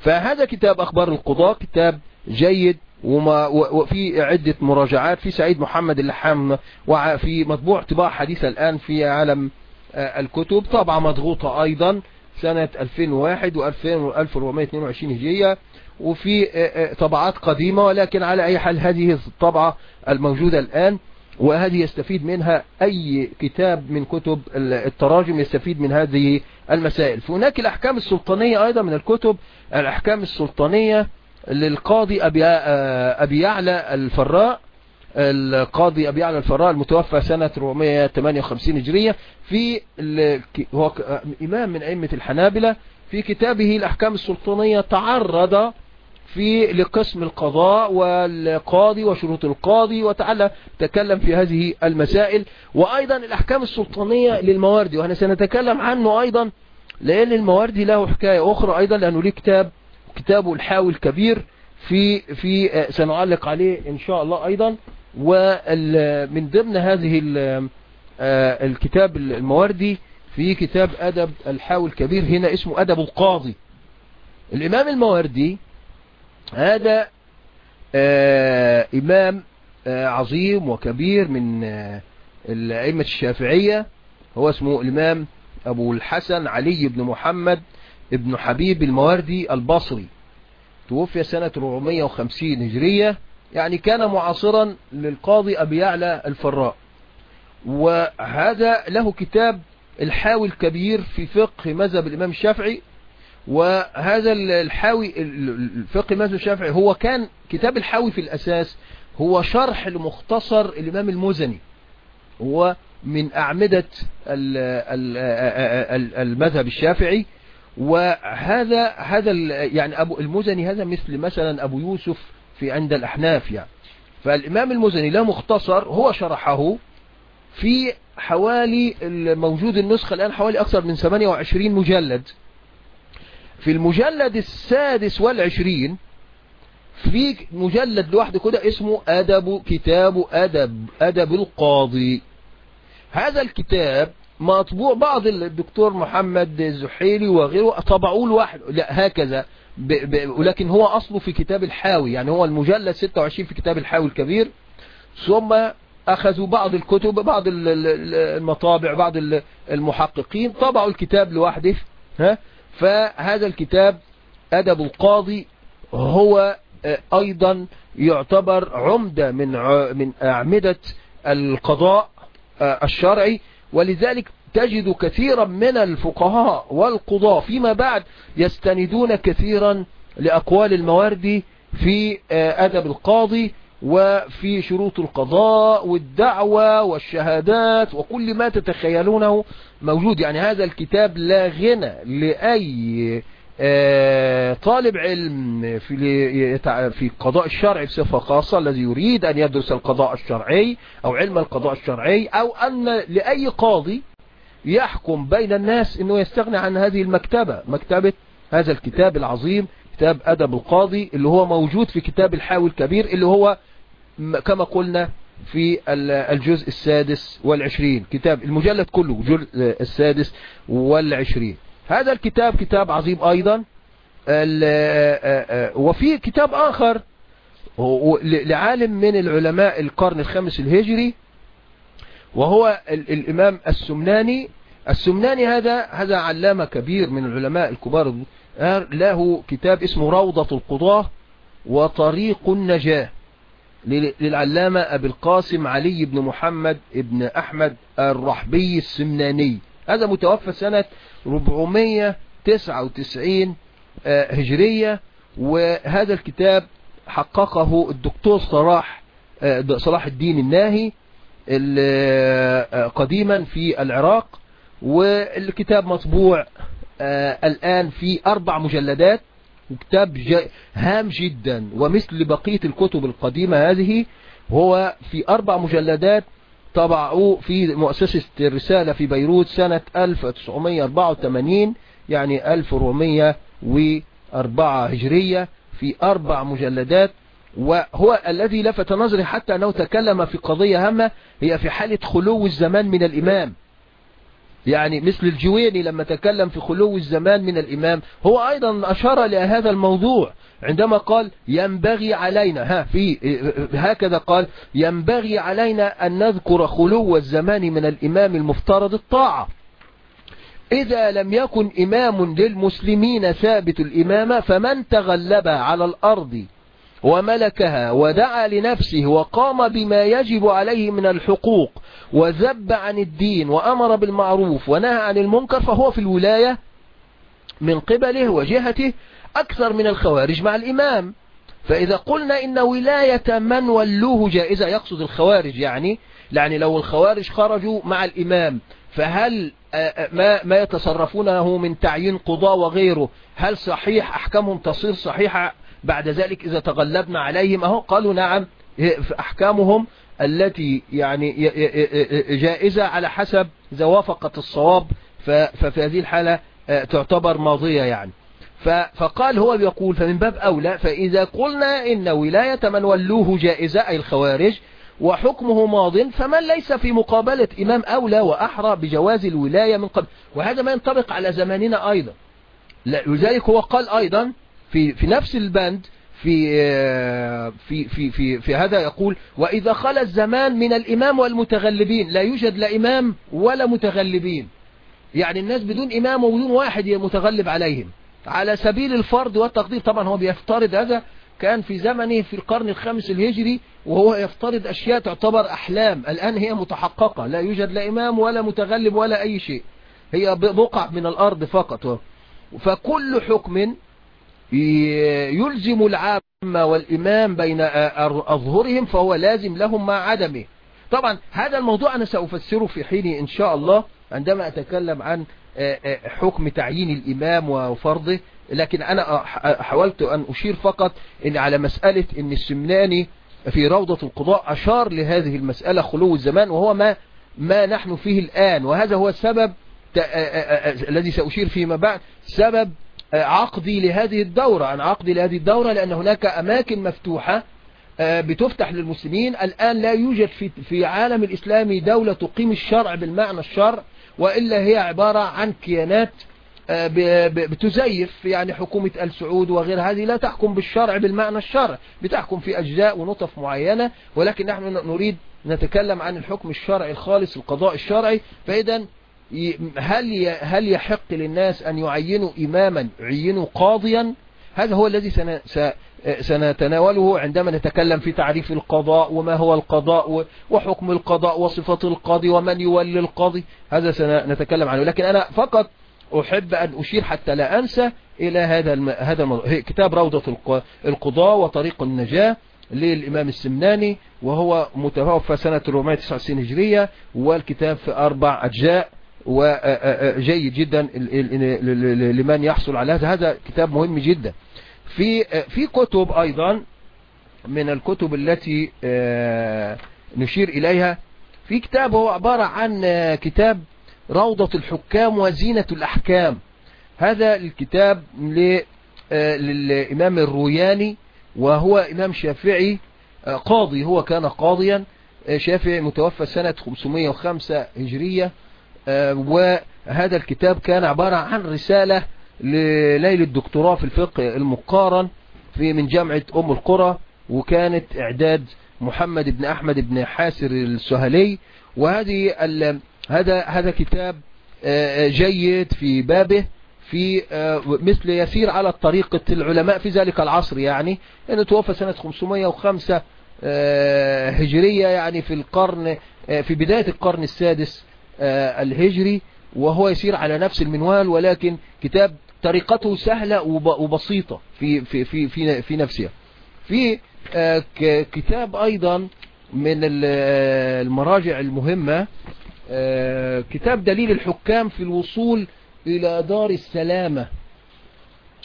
فهذا كتاب أخبار القضاء كتاب جيد وما وفي عدة مراجعات. في سعيد محمد اللحام وفي مطبوع طباعة حديثة الآن في عالم الكتب. طبعة مضغوطة أيضا. سنة 2001 و1422 هجرية. وفي طبعات قديمة ولكن على أي حال هذه الطبعة الموجودة الآن وهذه يستفيد منها أي كتاب من كتب التراجم يستفيد من هذه المسائل. فهناك الأحكام السلطانية أيضا من الكتب الأحكام السلطانية للقاضي أبي, أبي يعلى الفراء. القاضي أبي يعلى الفراء المتوفى سنة 458 هجرية في هو إمام من أئمة الحنابلة في كتابه الأحكام السلطانية تعرض في لقسم القضاء والقاضي وشروط القاضي وتعالى تكلم في هذه المسائل وأيضا الأحكام السلطانية للمواردي وأنا سنتكلم عنه أيضا لأن المواردي له حكاية أخرى أيضا لأنه ليه كتاب كتابه الحاوي الكبير في في سنعلق عليه إن شاء الله أيضا ومن ضمن هذه الكتاب المواردي في كتاب أدب الحاوي الكبير هنا اسمه أدب القاضي. الإمام المواردي هذا إمام عظيم وكبير من الأئمة الشافعية. هو اسمه الإمام أبو الحسن علي بن محمد ابن حبيب المواردي البصري. توفي سنة 450 هجرية. يعني كان معاصرا للقاضي أبي يعلى الفراء. وهذا له كتاب الحاوي الكبير في فقه مذهب الإمام الشافعي. وهذا الحاوي الفقه مذهب الشافعي هو كان كتاب الحاوي في الأساس هو شرح لمختصر الإمام المزني هو من أعمدة المذهب الشافعي. وهذا هذا يعني أبو المزني هذا مثل مثلا أبو يوسف في عند الأحناف يعني فالإمام المزني له مختصر هو شرحه في حوالي الموجود النسخة الآن حوالي أكثر من 28 مجلد. في المجلد السادس والعشرين في مجلد لوحده كده اسمه أدب كتاب أدب أدب القاضي. هذا الكتاب مطبوع بعض الدكتور محمد الزحيلي وغيره طبعوه لوحده. لا هكذا. ب ب ولكن هو أصله في كتاب الحاوي يعني هو المجلد 26 في كتاب الحاوي الكبير. ثم أخذوا بعض الكتب بعض المطابع بعض المحققين طبعوا الكتاب لوحده ها؟ فهذا الكتاب أدب القاضي هو أيضا يعتبر عمدة من من أعمدة القضاء الشرعي. ولذلك تجد كثيرا من الفقهاء والقضاة فيما بعد يستندون كثيرا لأقوال المواردي في أدب القاضي وفي شروط القضاء والدعوة والشهادات وكل ما تتخيلونه موجود. يعني هذا الكتاب لا غنى لأي طالب علم في في قضاء الشرعي بصفة خاصة الذي يريد أن يدرس القضاء الشرعي أو علم القضاء الشرعي أو أن لأي قاضي يحكم بين الناس أنه يستغني عن هذه المكتبة مكتبة هذا الكتاب العظيم كتاب أدب القاضي اللي هو موجود في كتاب الحاوي الكبير اللي هو كما قلنا في الجزء السادس والعشرين كتاب المجلد كله الجزء السادس والعشرين. هذا الكتاب كتاب عظيم أيضا. وفي كتاب آخر لعالم من العلماء القرن الخامس الهجري وهو الإمام السمناني. السمناني هذا هذا علامة كبير من العلماء الكبار. له كتاب اسمه روضة القضاة وطريق النجاة للعلامة أبي القاسم علي بن محمد بن أحمد الرحبي السمناني. هذا متوفى سنة 499 هجرية. وهذا الكتاب حققه الدكتور صلاح صلاح الدين الناهي. قديما في العراق والكتاب مطبوع الآن في أربع مجلدات وكتاب هام جدا. ومثل بقية الكتب القديمة هذه هو في أربع مجلدات طبعوه في مؤسسة الرسالة في بيروت سنة 1984 يعني 1404 هجرية. في أربع مجلدات وهو الذي لفت نظري حتى أنه تكلم في قضية هامة هي في حالة خلو الزمان من الإمام. يعني مثل الجويني لما تكلم في خلو الزمان من الإمام هو أيضا أشار لهذا الموضوع. عندما قال ينبغي علينا ها في هكذا قال ينبغي علينا أن نذكر خلو الزمان من الإمام المفترض الطاعة. إذا لم يكن إمام للمسلمين ثابت الإمامة فمن تغلب على الأرض؟ وملكها ودعا لنفسه وقام بما يجب عليه من الحقوق وذب عن الدين وأمر بالمعروف ونهى عن المنكر فهو في الولاية من قبله وجهته أكثر من الخوارج مع الإمام. فإذا قلنا إن ولاية من ولوه جائزة يقصد الخوارج يعني يعني لو الخوارج خرجوا مع الإمام فهل ما ما يتصرفونه من تعيين قضاء وغيره؟ هل صحيح أحكامهم تصير صحيحة بعد ذلك إذا تغلبنا عليهم أهو قالوا نعم أحكامهم التي يعني جائزة على حسب إذا وافقت الصواب ففي هذه الحالة تعتبر ماضية يعني. فقال هو يقول فمن باب أولى فإذا قلنا إن ولاية من ولوه جائزة أي الخوارج وحكمه ماض فمن ليس في مقابلة إمام أولى وأحرى بجواز الولاية من قبل؟ وهذا ما ينطبق على زماننا أيضا. لذلك هو قال أيضا في في نفس البند في في في في في هذا يقول وإذا خلى الزمان من الإمام والمتغلبين لا يوجد لا إمام ولا متغلبين. يعني الناس بدون إمام وبدون واحد متغلب عليهم. على سبيل الفرض والتقدير طبعا هو بيفترض هذا كان في زمنه في القرن الخامس الهجري وهو يفترض أشياء تعتبر أحلام. الآن هي متحققة لا يوجد لا إمام ولا متغلب ولا أي شيء. هي بقع من الأرض فقط. فكل حكم يلزم العامة والإمام بين أظهرهم فهو لازم لهم مع عدمه. طبعا هذا الموضوع أنا سأفسره في حين إن شاء الله عندما أتكلم عن حكم تعيين الإمام وفرضه لكن أنا حاولت أن أشير فقط إن على مسألة إن السمناني في روضة القضاء أشار لهذه المسألة خلو الزمان وهو ما ما نحن فيه الآن وهذا هو السبب الذي سأشير فيما بعد سبب عقدي لهذه الدورة أنا عقدي لهذه الدورة لأن هناك أماكن مفتوحة بتفتح للمسلمين. الآن لا يوجد في في عالم الإسلامي دولة تقيم الشرع بالمعنى الشرع وإلا هي عبارة عن كيانات بتزيف يعني حكومة آل سعود وغير هذه لا تحكم بالشرع بالمعنى الشرع بتحكم في أجزاء ونطف معينة ولكن نحن نريد نتكلم عن الحكم الشرعي الخالص القضاء الشرعي. فإذا هل هل يحق للناس أن يعينوا إماما يعينوا قاضيا؟ هذا هو الذي سنتناوله عندما نتكلم في تعريف القضاء وما هو القضاء وحكم القضاء وصفة القاضي ومن يولي القاضي. هذا سنتكلم عنه. لكن أنا فقط أحب أن أشير حتى لا أنسى إلى هذا هذا الموضوع. كتاب روضة القضاء وطريق النجاة للإمام السمناني وهو متوفى سنة 499 هجرية والكتاب في أربع أجزاء. وجيد جدا لمن يحصل على هذا. هذا كتاب مهم جدا. في في كتب أيضا من الكتب التي نشير إليها. في كتاب هو عبارة عن كتاب روضة الحكام وزينة الأحكام. هذا الكتاب للإمام الروياني وهو إمام شافعي قاضي. هو كان قاضيا. شافعي متوفى سنة 505 هجرية. وهذا الكتاب كان عبارة عن رسالة لليل الدكتوراه في الفقه المقارن في من جامعة أم القرى وكانت إعداد محمد بن أحمد بن حاسر السهلي. وهذه هذا هذا كتاب جيد في بابه في مثل يسير على طريقة العلماء في ذلك العصر يعني لأنه توفى سنة 505 هجرية يعني في القرن في بداية القرن السادس. الهجري وهو يسير على نفس المنوال ولكن كتاب طريقته سهلة وبسيطة في في في في, في نفسها. في كتاب أيضا من المراجع المهمة كتاب دليل الحكام في الوصول إلى دار السلامة.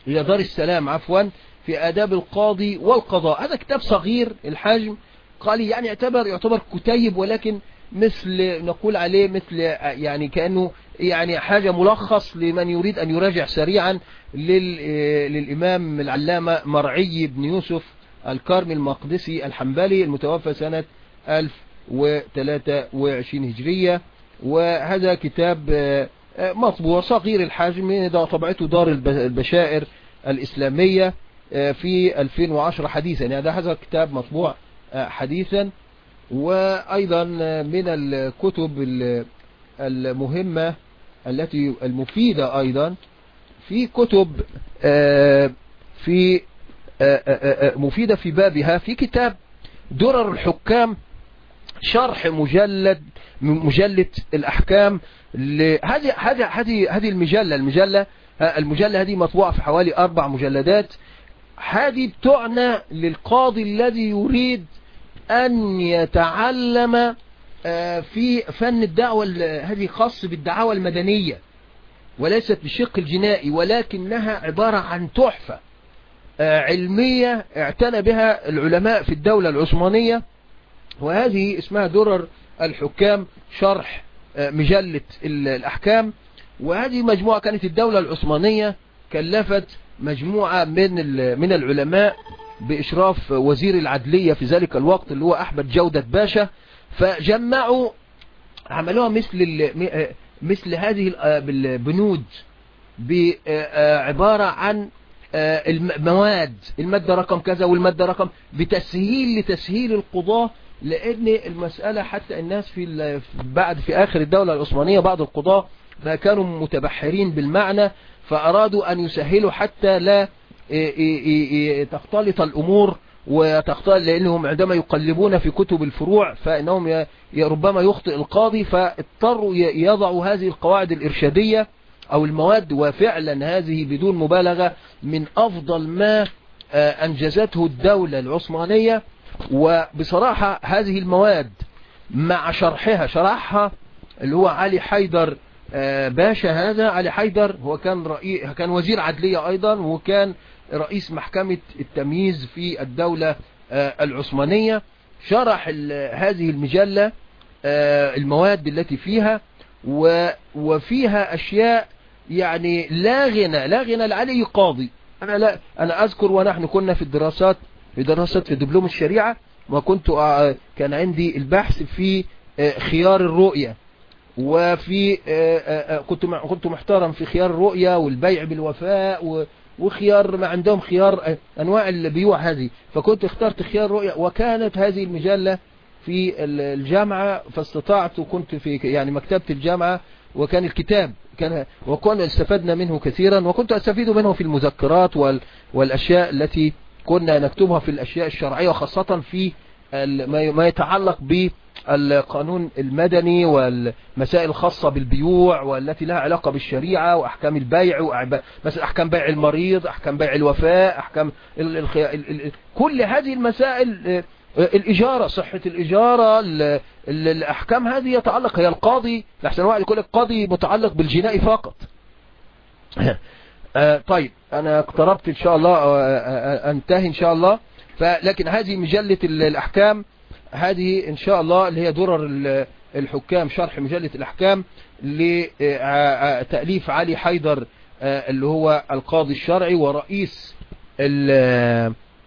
إلى دار السلام عفوا في آداب القاضي والقضاء. هذا كتاب صغير الحجم قال يعني يعتبر يعتبر كتيب ولكن مثل نقول عليه مثل يعني كأنه يعني حاجة ملخص لمن يريد أن يراجع سريعا للإمام العلامة مرعي بن يوسف الكارمي المقدسي الحنبلي المتوفى سنة 1023 هجرية. وهذا كتاب مطبوع صغير الحجم ده طبعته دار البشائر الإسلامية في 2010 حديثا. يعني هذا كتاب مطبوع حديثا. وأيضا من الكتب المهمة التي المفيدة أيضا في كتب في مفيدة في بابها في كتاب درر الحكام شرح مجلد مجلة الأحكام هذه هذه هذه هذه المجلة المجلة المجلة هذه مطبوعة في حوالي أربع مجلدات. هذه بتعنى للقاضي الذي يريد أن يتعلم في فن الدعوة هذه خاص بالدعوة المدنية وليست بالشق الجنائي ولكنها عبارة عن تحفة علمية اعتنى بها العلماء في الدولة العثمانية. وهذه اسمها درر الحكام شرح مجلة الأحكام. وهذه مجموعة كانت الدولة العثمانية كلفت مجموعة من من العلماء بإشراف وزير العدلية في ذلك الوقت اللي هو أحمد جودة باشا فجمعوا عملوها مثل مثل هذه البنود بعبارة عن المواد المادة رقم كذا والمادة رقم بتسهيل لتسهيل القضاة لأن المسألة حتى الناس في بعد في آخر الدولة العثمانية بعض القضاة ما كانوا متبحرين بالمعنى فأرادوا أن يسهلوا حتى لا تختلط الأمور وتختلط لأنهم عندما يقلبون في كتب الفروع فإنهم ربما يخطئ القاضي فاضطروا يضعوا هذه القواعد الإرشادية أو المواد وفعلا هذه بدون مبالغة من أفضل ما أنجزته الدولة العثمانية وبصراحة هذه المواد مع شرحها شرحها اللي هو علي حيدر باشا هذا علي حيدر هو كان رئيس كان وزير عدلية أيضا وكان رئيس محكمة التمييز في الدولة العثمانية شرح هذه المجلة المواد التي فيها وفيها أشياء يعني لا غنى لا غنى لعلي قاضي. أنا لا أنا أذكر ونحن كنا في الدراسات في دراسات في دبلوم الشريعة وكنت كان عندي البحث في خيار الرؤية. وفي كنت كنت محترم في خيار الرؤية والبيع بالوفاء وخيار ما عندهم خيار أنواع البيوع هذه. فكنت اخترت خيار الرؤية وكانت هذه المجلة في الجامعة فاستطعت وكنت في يعني مكتبة الجامعة وكان الكتاب كان وكنا استفدنا منه كثيرا وكنت أستفيد منه في المذكرات وال والأشياء التي كنا نكتبها في الأشياء الشرعية وخاصة في ما يتعلق بالقانون المدني والمسائل الخاصة بالبيوع والتي لها علاقة بالشريعة وأحكام البيع مثلا أحكام بيع المريض أحكام بيع الوفاء أحكام كل هذه المسائل الإجارة صحة الإجارة الأحكام هذه يتعلق هي القاضي لحسن واحد يقول لك قاضي متعلق بالجناء فقط. طيب أنا اقتربت إن شاء الله أنتهي إن شاء الله. فلكن هذه مجلة الأحكام هذه إن شاء الله اللي هي درر الحكام شرح مجلة الأحكام لتأليف علي حيدر اللي هو القاضي الشرعي ورئيس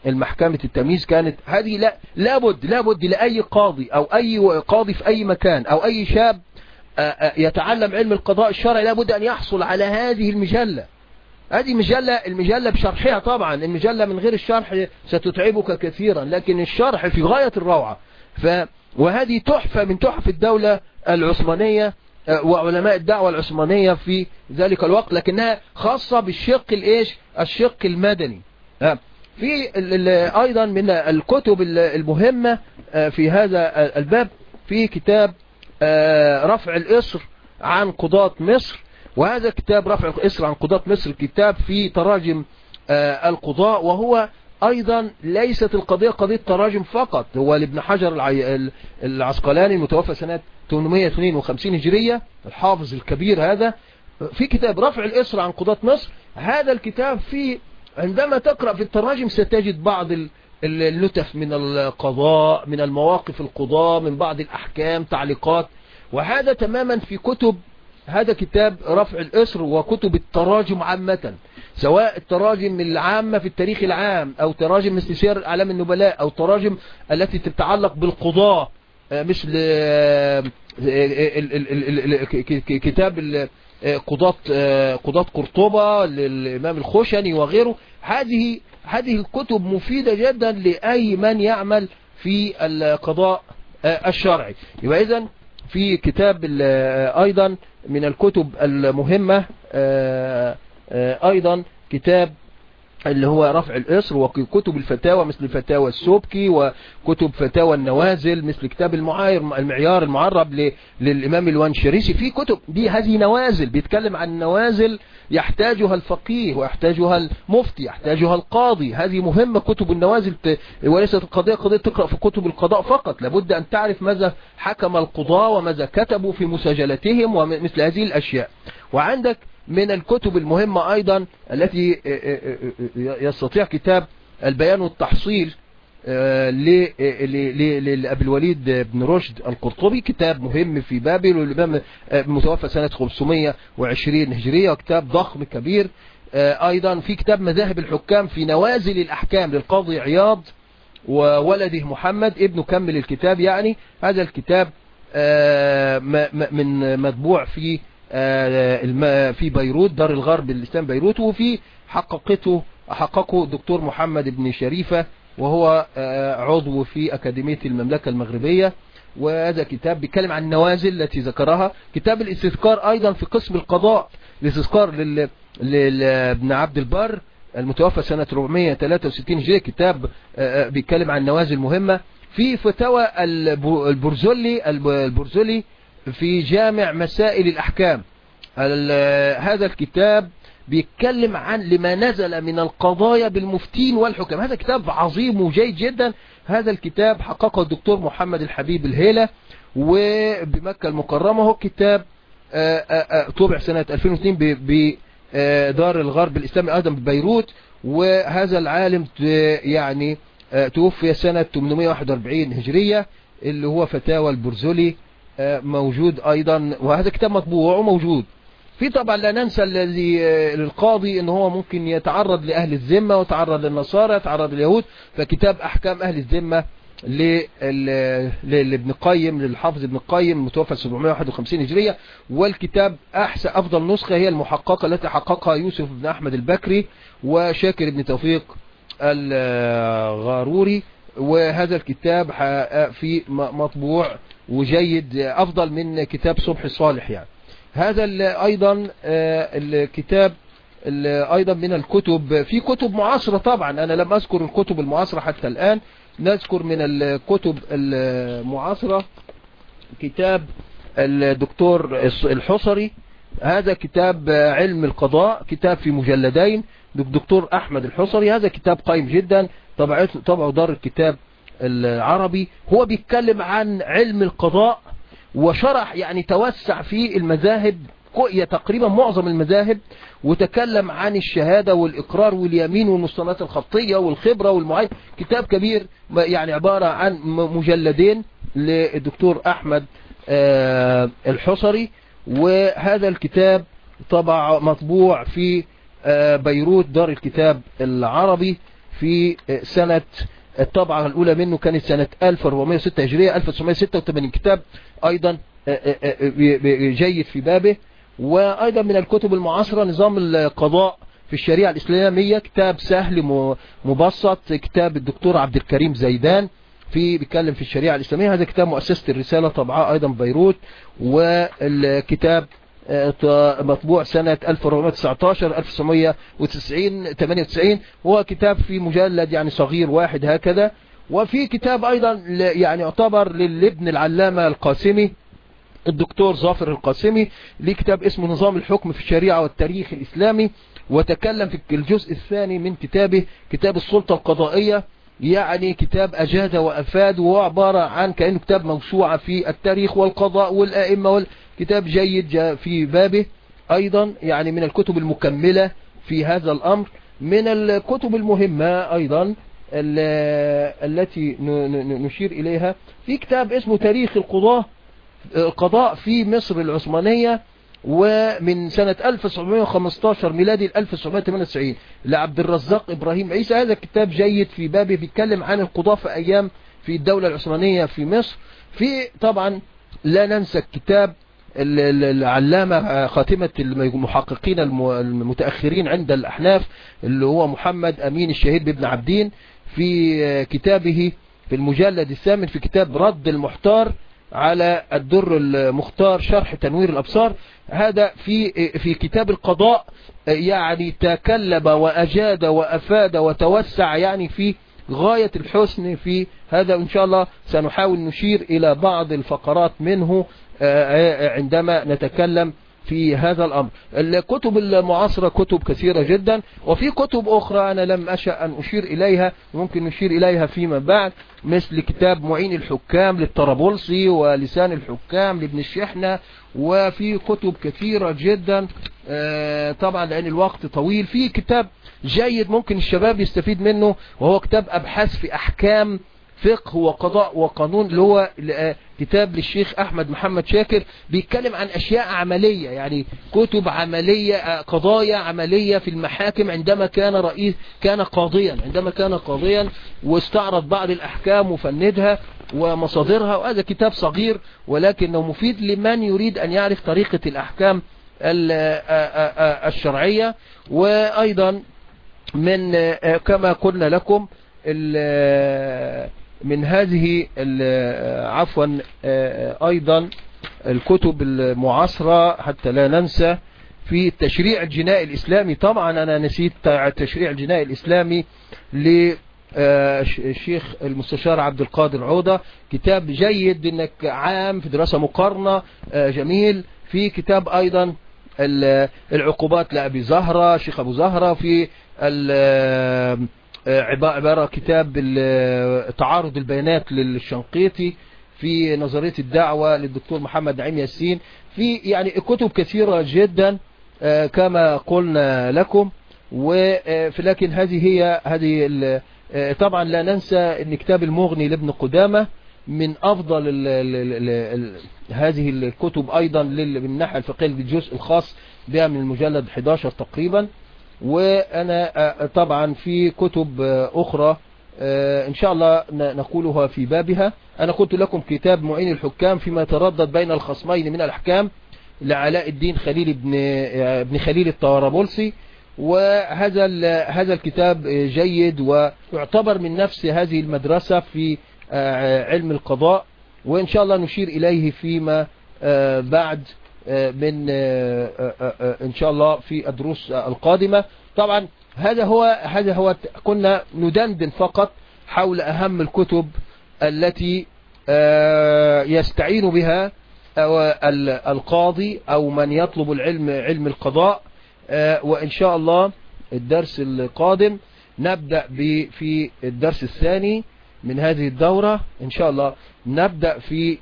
المحكمة التمييز. كانت هذه لا لابد لابد لأي قاضي أو أي قاضي في أي مكان أو أي شاب يتعلم علم القضاء الشرعي لابد أن يحصل على هذه المجلة. هذه مجلة المجلة بشرحها طبعا المجلة من غير الشرح ستتعبك كثيرا لكن الشرح في غاية الروعة. ف وهذه تحفة من تحف الدولة العثمانية وعلماء الدعوة العثمانية في ذلك الوقت لكنها خاصة بالشق الإيش؟ الشق المدني. في أيضا من الكتب المهمة في هذا الباب في كتاب رفع الاسر عن قضاة مصر. وهذا كتاب رفع الاسر عن قضاة مصر كتاب في تراجم القضاء وهو أيضا ليست القضية قضية تراجم فقط. هو لابن حجر العسقلاني المتوفى سنة 852 هجرية الحافظ الكبير هذا في كتاب رفع الإسر عن قضاة مصر. هذا الكتاب فيه عندما تقرأ في التراجم ستجد بعض اللتف من القضاء من المواقف القضاء من بعض الأحكام تعليقات. وهذا تماما في كتب هذا كتاب رفع الأسر وكتب التراجم عامة. سواء التراجم العامة في التاريخ العام أو تراجم سير أعلام النبلاء أو تراجم التي تتعلق بالقضاء مثل كتاب قضاة قضاة قرطبة للإمام الخشني وغيره. هذه هذه الكتب مفيدة جدا لأي من يعمل في القضاء الشرعي. يبقى إذن في كتاب أيضا من الكتب المهمة أيضا كتاب اللي هو رفع الإصر وكتب الفتاوى مثل فتاوى السوبكي وكتب فتاوى النوازل مثل كتاب المعاير المعيار المعرب للإمام الوانشريسي. في كتب دي هذه نوازل بيتكلم عن نوازل يحتاجها الفقيه ويحتاجها المفتي يحتاجها القاضي. هذه مهمة كتب النوازل وليست القضية قضية تقرأ في كتب القضاء فقط. لابد أن تعرف ماذا حكم القضاء وماذا كتبوا في مساجلتهم ومثل هذه الأشياء. وعندك من الكتب المهمة أيضا التي يستطيع كتاب البيان والتحصيل لأبي الوليد بن رشد القرطبي. كتاب مهم في بابل والإمام متوفى سنة 520 هجرية وكتاب ضخم كبير. أيضا في كتاب مذاهب الحكام في نوازل الأحكام للقاضي عياض وولده محمد ابنه كمل الكتاب يعني هذا الكتاب من مطبوع في في بيروت دار الغرب الإسلام بيروت وفي حققته حققه الدكتور محمد بن شريفة وهو عضو في أكاديمية المملكة المغربية. وهذا كتاب بيتكلم عن النوازل التي ذكرها. كتاب الاستذكار أيضا في قسم القضاء الاستذكار لابن عبد البر المتوفى سنة 463 هجرية. كتاب بيتكلم عن نوازل مهمة. في فتاوى البرزولي البرزولي في جامع مسائل الأحكام. هذا الكتاب بيتكلم عن لما نزل من القضايا بالمفتين والحكام. هذا كتاب عظيم وجيد جدا. هذا الكتاب حققه الدكتور محمد الحبيب الهيلة وبمكة المكرمة هو كتاب طبع سنة 2002 بدار الغرب الإسلامي أيضا ببيروت. وهذا العالم يعني توفي سنة 841 هجرية اللي هو فتاوى البرزولي. موجود أيضا وهذا كتاب مطبوع وموجود. في طبعا لا ننسى الذي للقاضي إن هو ممكن يتعرض لأهل الذمة ويتعرض للنصارى يتعرض لليهود فكتاب أحكام أهل الذمة لابن قيم للحافظ ابن قيم متوفى 751 هجرية. والكتاب أحسن أفضل نسخة هي المحققة التي حققها يوسف بن أحمد البكري وشاكر بن توفيق الغاروري. وهذا الكتاب في مطبوع. وجيد أفضل من كتاب صبح صالح يعني. هذا أيضا الكتاب أيضا من الكتب في كتب معاصرة طبعا. أنا لم أذكر الكتب المعاصرة حتى الآن. نذكر من الكتب المعاصرة كتاب الدكتور الحصري. هذا كتاب علم القضاء كتاب في مجلدين. للدكتور أحمد الحصري. هذا كتاب قيم جدا. طبعته طبعه دار الكتاب العربي هو بيتكلم عن علم القضاء وشرح يعني توسع في المذاهب تقريبا معظم المذاهب وتكلم عن الشهادة والإقرار واليمين والمصطلحات الخطية والخبرة والمعاينة. كتاب كبير يعني عبارة عن مجلدين للدكتور أحمد الحصري. وهذا الكتاب طبع مطبوع في بيروت دار الكتاب العربي في سنة الطبعة الأولى منه كانت سنة 1406 هجرية 1986 كتاب أيضا جيد في بابه وأيضا من الكتب المعاصرة نظام القضاء في الشريعة الإسلامية كتاب سهل مبسط كتاب الدكتور عبد الكريم زيدان في بيتكلم في الشريعة الإسلامية هذا كتاب مؤسسة الرسالة طبعاء أيضا بيروت والكتاب مطبوع سنة 1419 1990 98 هو كتاب في مجلد يعني صغير واحد هكذا. وفي كتاب أيضا يعني يعتبر للابن العلامة القاسمي الدكتور ظافر القاسمي ليه كتاب اسمه نظام الحكم في الشريعة والتاريخ الإسلامي وتكلم في الجزء الثاني من كتابه كتاب السلطة القضائية. يعني كتاب أجاد وأفاد وهو عبارة عن كأنه كتاب موسوعة في التاريخ والقضاء والآئمة والكتاب جيد في بابه أيضا يعني من الكتب المكملة في هذا الأمر. من الكتب المهمة أيضا التي نشير إليها في كتاب اسمه تاريخ القضاء القضاء في مصر العثمانية ومن سنة 1915 ميلادي ل 1998 لعبد الرزاق إبراهيم عيسى. هذا كتاب جيد في بابه بيتكلم عن القضاء في أيام في الدولة العثمانية في مصر. في طبعا لا ننسى الكتاب العلامة خاتمة المحققين المتأخرين عند الأحناف اللي هو محمد أمين الشهيد بابن عبدين في كتابه في المجلد الثامن في كتاب رد المحتار على الدر المختار شرح تنوير الأبصار. هذا في في كتاب القضاء يعني تكلم وأجاد وأفاد وتوسع يعني في غاية الحسن في هذا. إن شاء الله سنحاول نشير إلى بعض الفقرات منه. عندما نتكلم في هذا الأمر. الكتب المعاصرة كتب كثيرة جدا وفي كتب أخرى أنا لم أشأ أن أشير إليها ممكن نشير إليها فيما بعد مثل كتاب معين الحكام للطرابلسي ولسان الحكام لابن الشحنة وفي كتب كثيرة جدا طبعا لأن الوقت طويل. في كتاب جيد ممكن الشباب يستفيد منه وهو كتاب أبحاث في أحكام فقه وقضاء وقانون اللي هو كتاب للشيخ أحمد محمد شاكر بيتكلم عن أشياء عملية يعني كتب عملية قضايا عملية في المحاكم عندما كان رئيس كان قاضيا عندما كان قاضيا واستعرض بعض الأحكام وفندها ومصادرها وهذا كتاب صغير ولكنه مفيد لمن يريد أن يعرف طريقة الأحكام الشرعية. وأيضا من كما قلنا لكم من هذه عفوا أيضا الكتب المعاصرة حتى لا ننسى في التشريع الجنائي الإسلامي. طبعا أنا نسيت التشريع الجنائي الإسلامي للشيخ المستشار عبد القادر عودة. كتاب جيد إنك عام في دراسة مقارنة جميل. في كتاب أيضا العقوبات لأبي زهرة شيخ أبو زهرة. في عبارة كتاب تعارض البيانات للشنقيطي في نظرية الدعوة للدكتور محمد نعيم ياسين. في يعني كتب كثيرة جدا كما قلنا لكم. ولكن هذه هي هذه طبعا لا ننسى إن كتاب المغني لابن قدامة من أفضل ال ال ال هذه الكتب أيضا من الناحية الفقهية الجزء الخاص بها من المجلد 11 تقريبا. وأنا طبعا في كتب أخرى إن شاء الله نقولها في بابها. أنا قلت لكم كتاب معين الحكام فيما يتردد بين الخصمين من الأحكام لعلاء الدين خليل ابن ابن خليل الطرابلسي وهذا هذا الكتاب جيد ويعتبر من نفس هذه المدرسة في علم القضاء. وإن شاء الله نشير إليه فيما بعد. من إن شاء الله في الدروس القادمة. طبعا هذا هو هذا هو كنا ندندن فقط حول أهم الكتب التي يستعين بها القاضي أو من يطلب العلم علم القضاء. وإن شاء الله الدرس القادم نبدأ في الدرس الثاني من هذه الدورة. إن شاء الله نبدأ في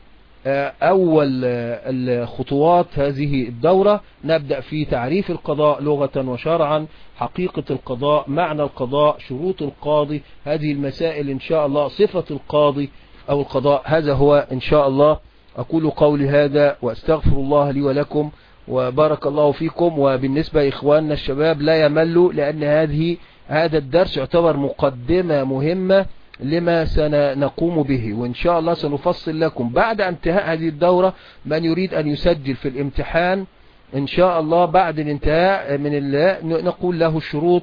أول الخطوات هذه الدورة. نبدأ في تعريف القضاء لغة وشرعا حقيقة القضاء معنى القضاء شروط القاضي. هذه المسائل إن شاء الله صفة القاضي أو القضاء. هذا هو إن شاء الله. أقول قولي هذا وأستغفر الله لي ولكم وبارك الله فيكم. وبالنسبة إخواننا الشباب لا يملوا لأن هذه هذا الدرس يعتبر مقدمة مهمة لما سنقوم به وإن شاء الله سنفصل لكم. بعد انتهاء هذه الدورة من يريد أن يسجل في الامتحان إن شاء الله بعد الانتهاء من نقول له الشروط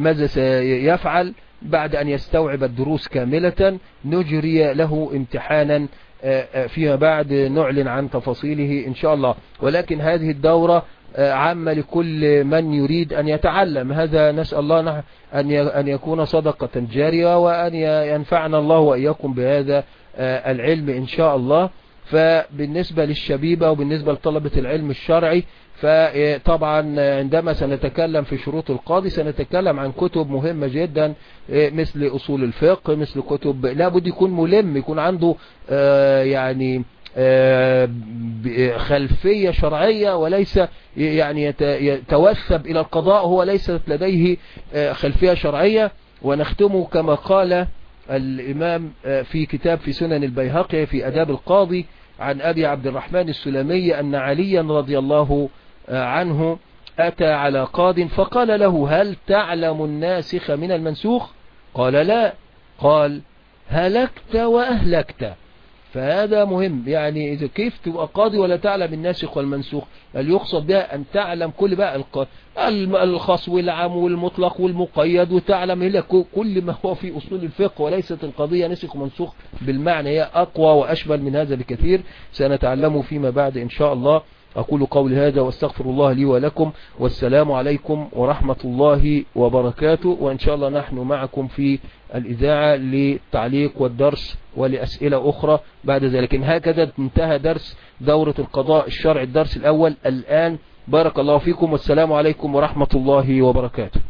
ماذا سيفعل بعد أن يستوعب الدروس كاملة نجري له امتحانا فيما بعد نعلن عن تفاصيله إن شاء الله. ولكن هذه الدورة عامة لكل من يريد أن يتعلم. هذا نسأل الله أن يكون صدقة جارية وأن ينفعنا الله وإياكم بهذا العلم إن شاء الله. فبالنسبة للشبيبة وبالنسبة لطلبة العلم الشرعي فطبعا عندما سنتكلم في شروط القاضي سنتكلم عن كتب مهمة جدا مثل أصول الفقه مثل كتب لابد يكون ملم يكون عنده يعني خلفية شرعية وليس يعني يتوثب إلى القضاء هو ليست لديه خلفية شرعية. ونختمه كما قال الإمام في كتاب في سنن البيهقي في أداب القاضي عن أبي عبد الرحمن السلمي أن عليا رضي الله عنه أتى على قاض فقال له هل تعلم الناسخ من المنسوخ؟ قال لا. قال هلكت وأهلكت. فهذا مهم. يعني إذا كيف تبقى قاضي ولا تعلم الناسخ والمنسوخ؟ بل يقصد بها أن تعلم كل بقى الخاص والعام والمطلق والمقيد وتعلم؟ هنا كل ما هو في أصول الفقه وليست القضية نسخ ومنسوخ بالمعنى. هي أقوى وأشمل من هذا بكثير. سنتعلمه فيما بعد إن شاء الله. أقول قولي هذا واستغفر الله لي ولكم والسلام عليكم ورحمة الله وبركاته وإن شاء الله نحن معكم في الإذاعة للتعليق والدرس ولأسئلة أخرى بعد ذلك. هكذا انتهى درس دورة القضاء الشرع الدرس الأول. الآن بارك الله فيكم والسلام عليكم ورحمة الله وبركاته.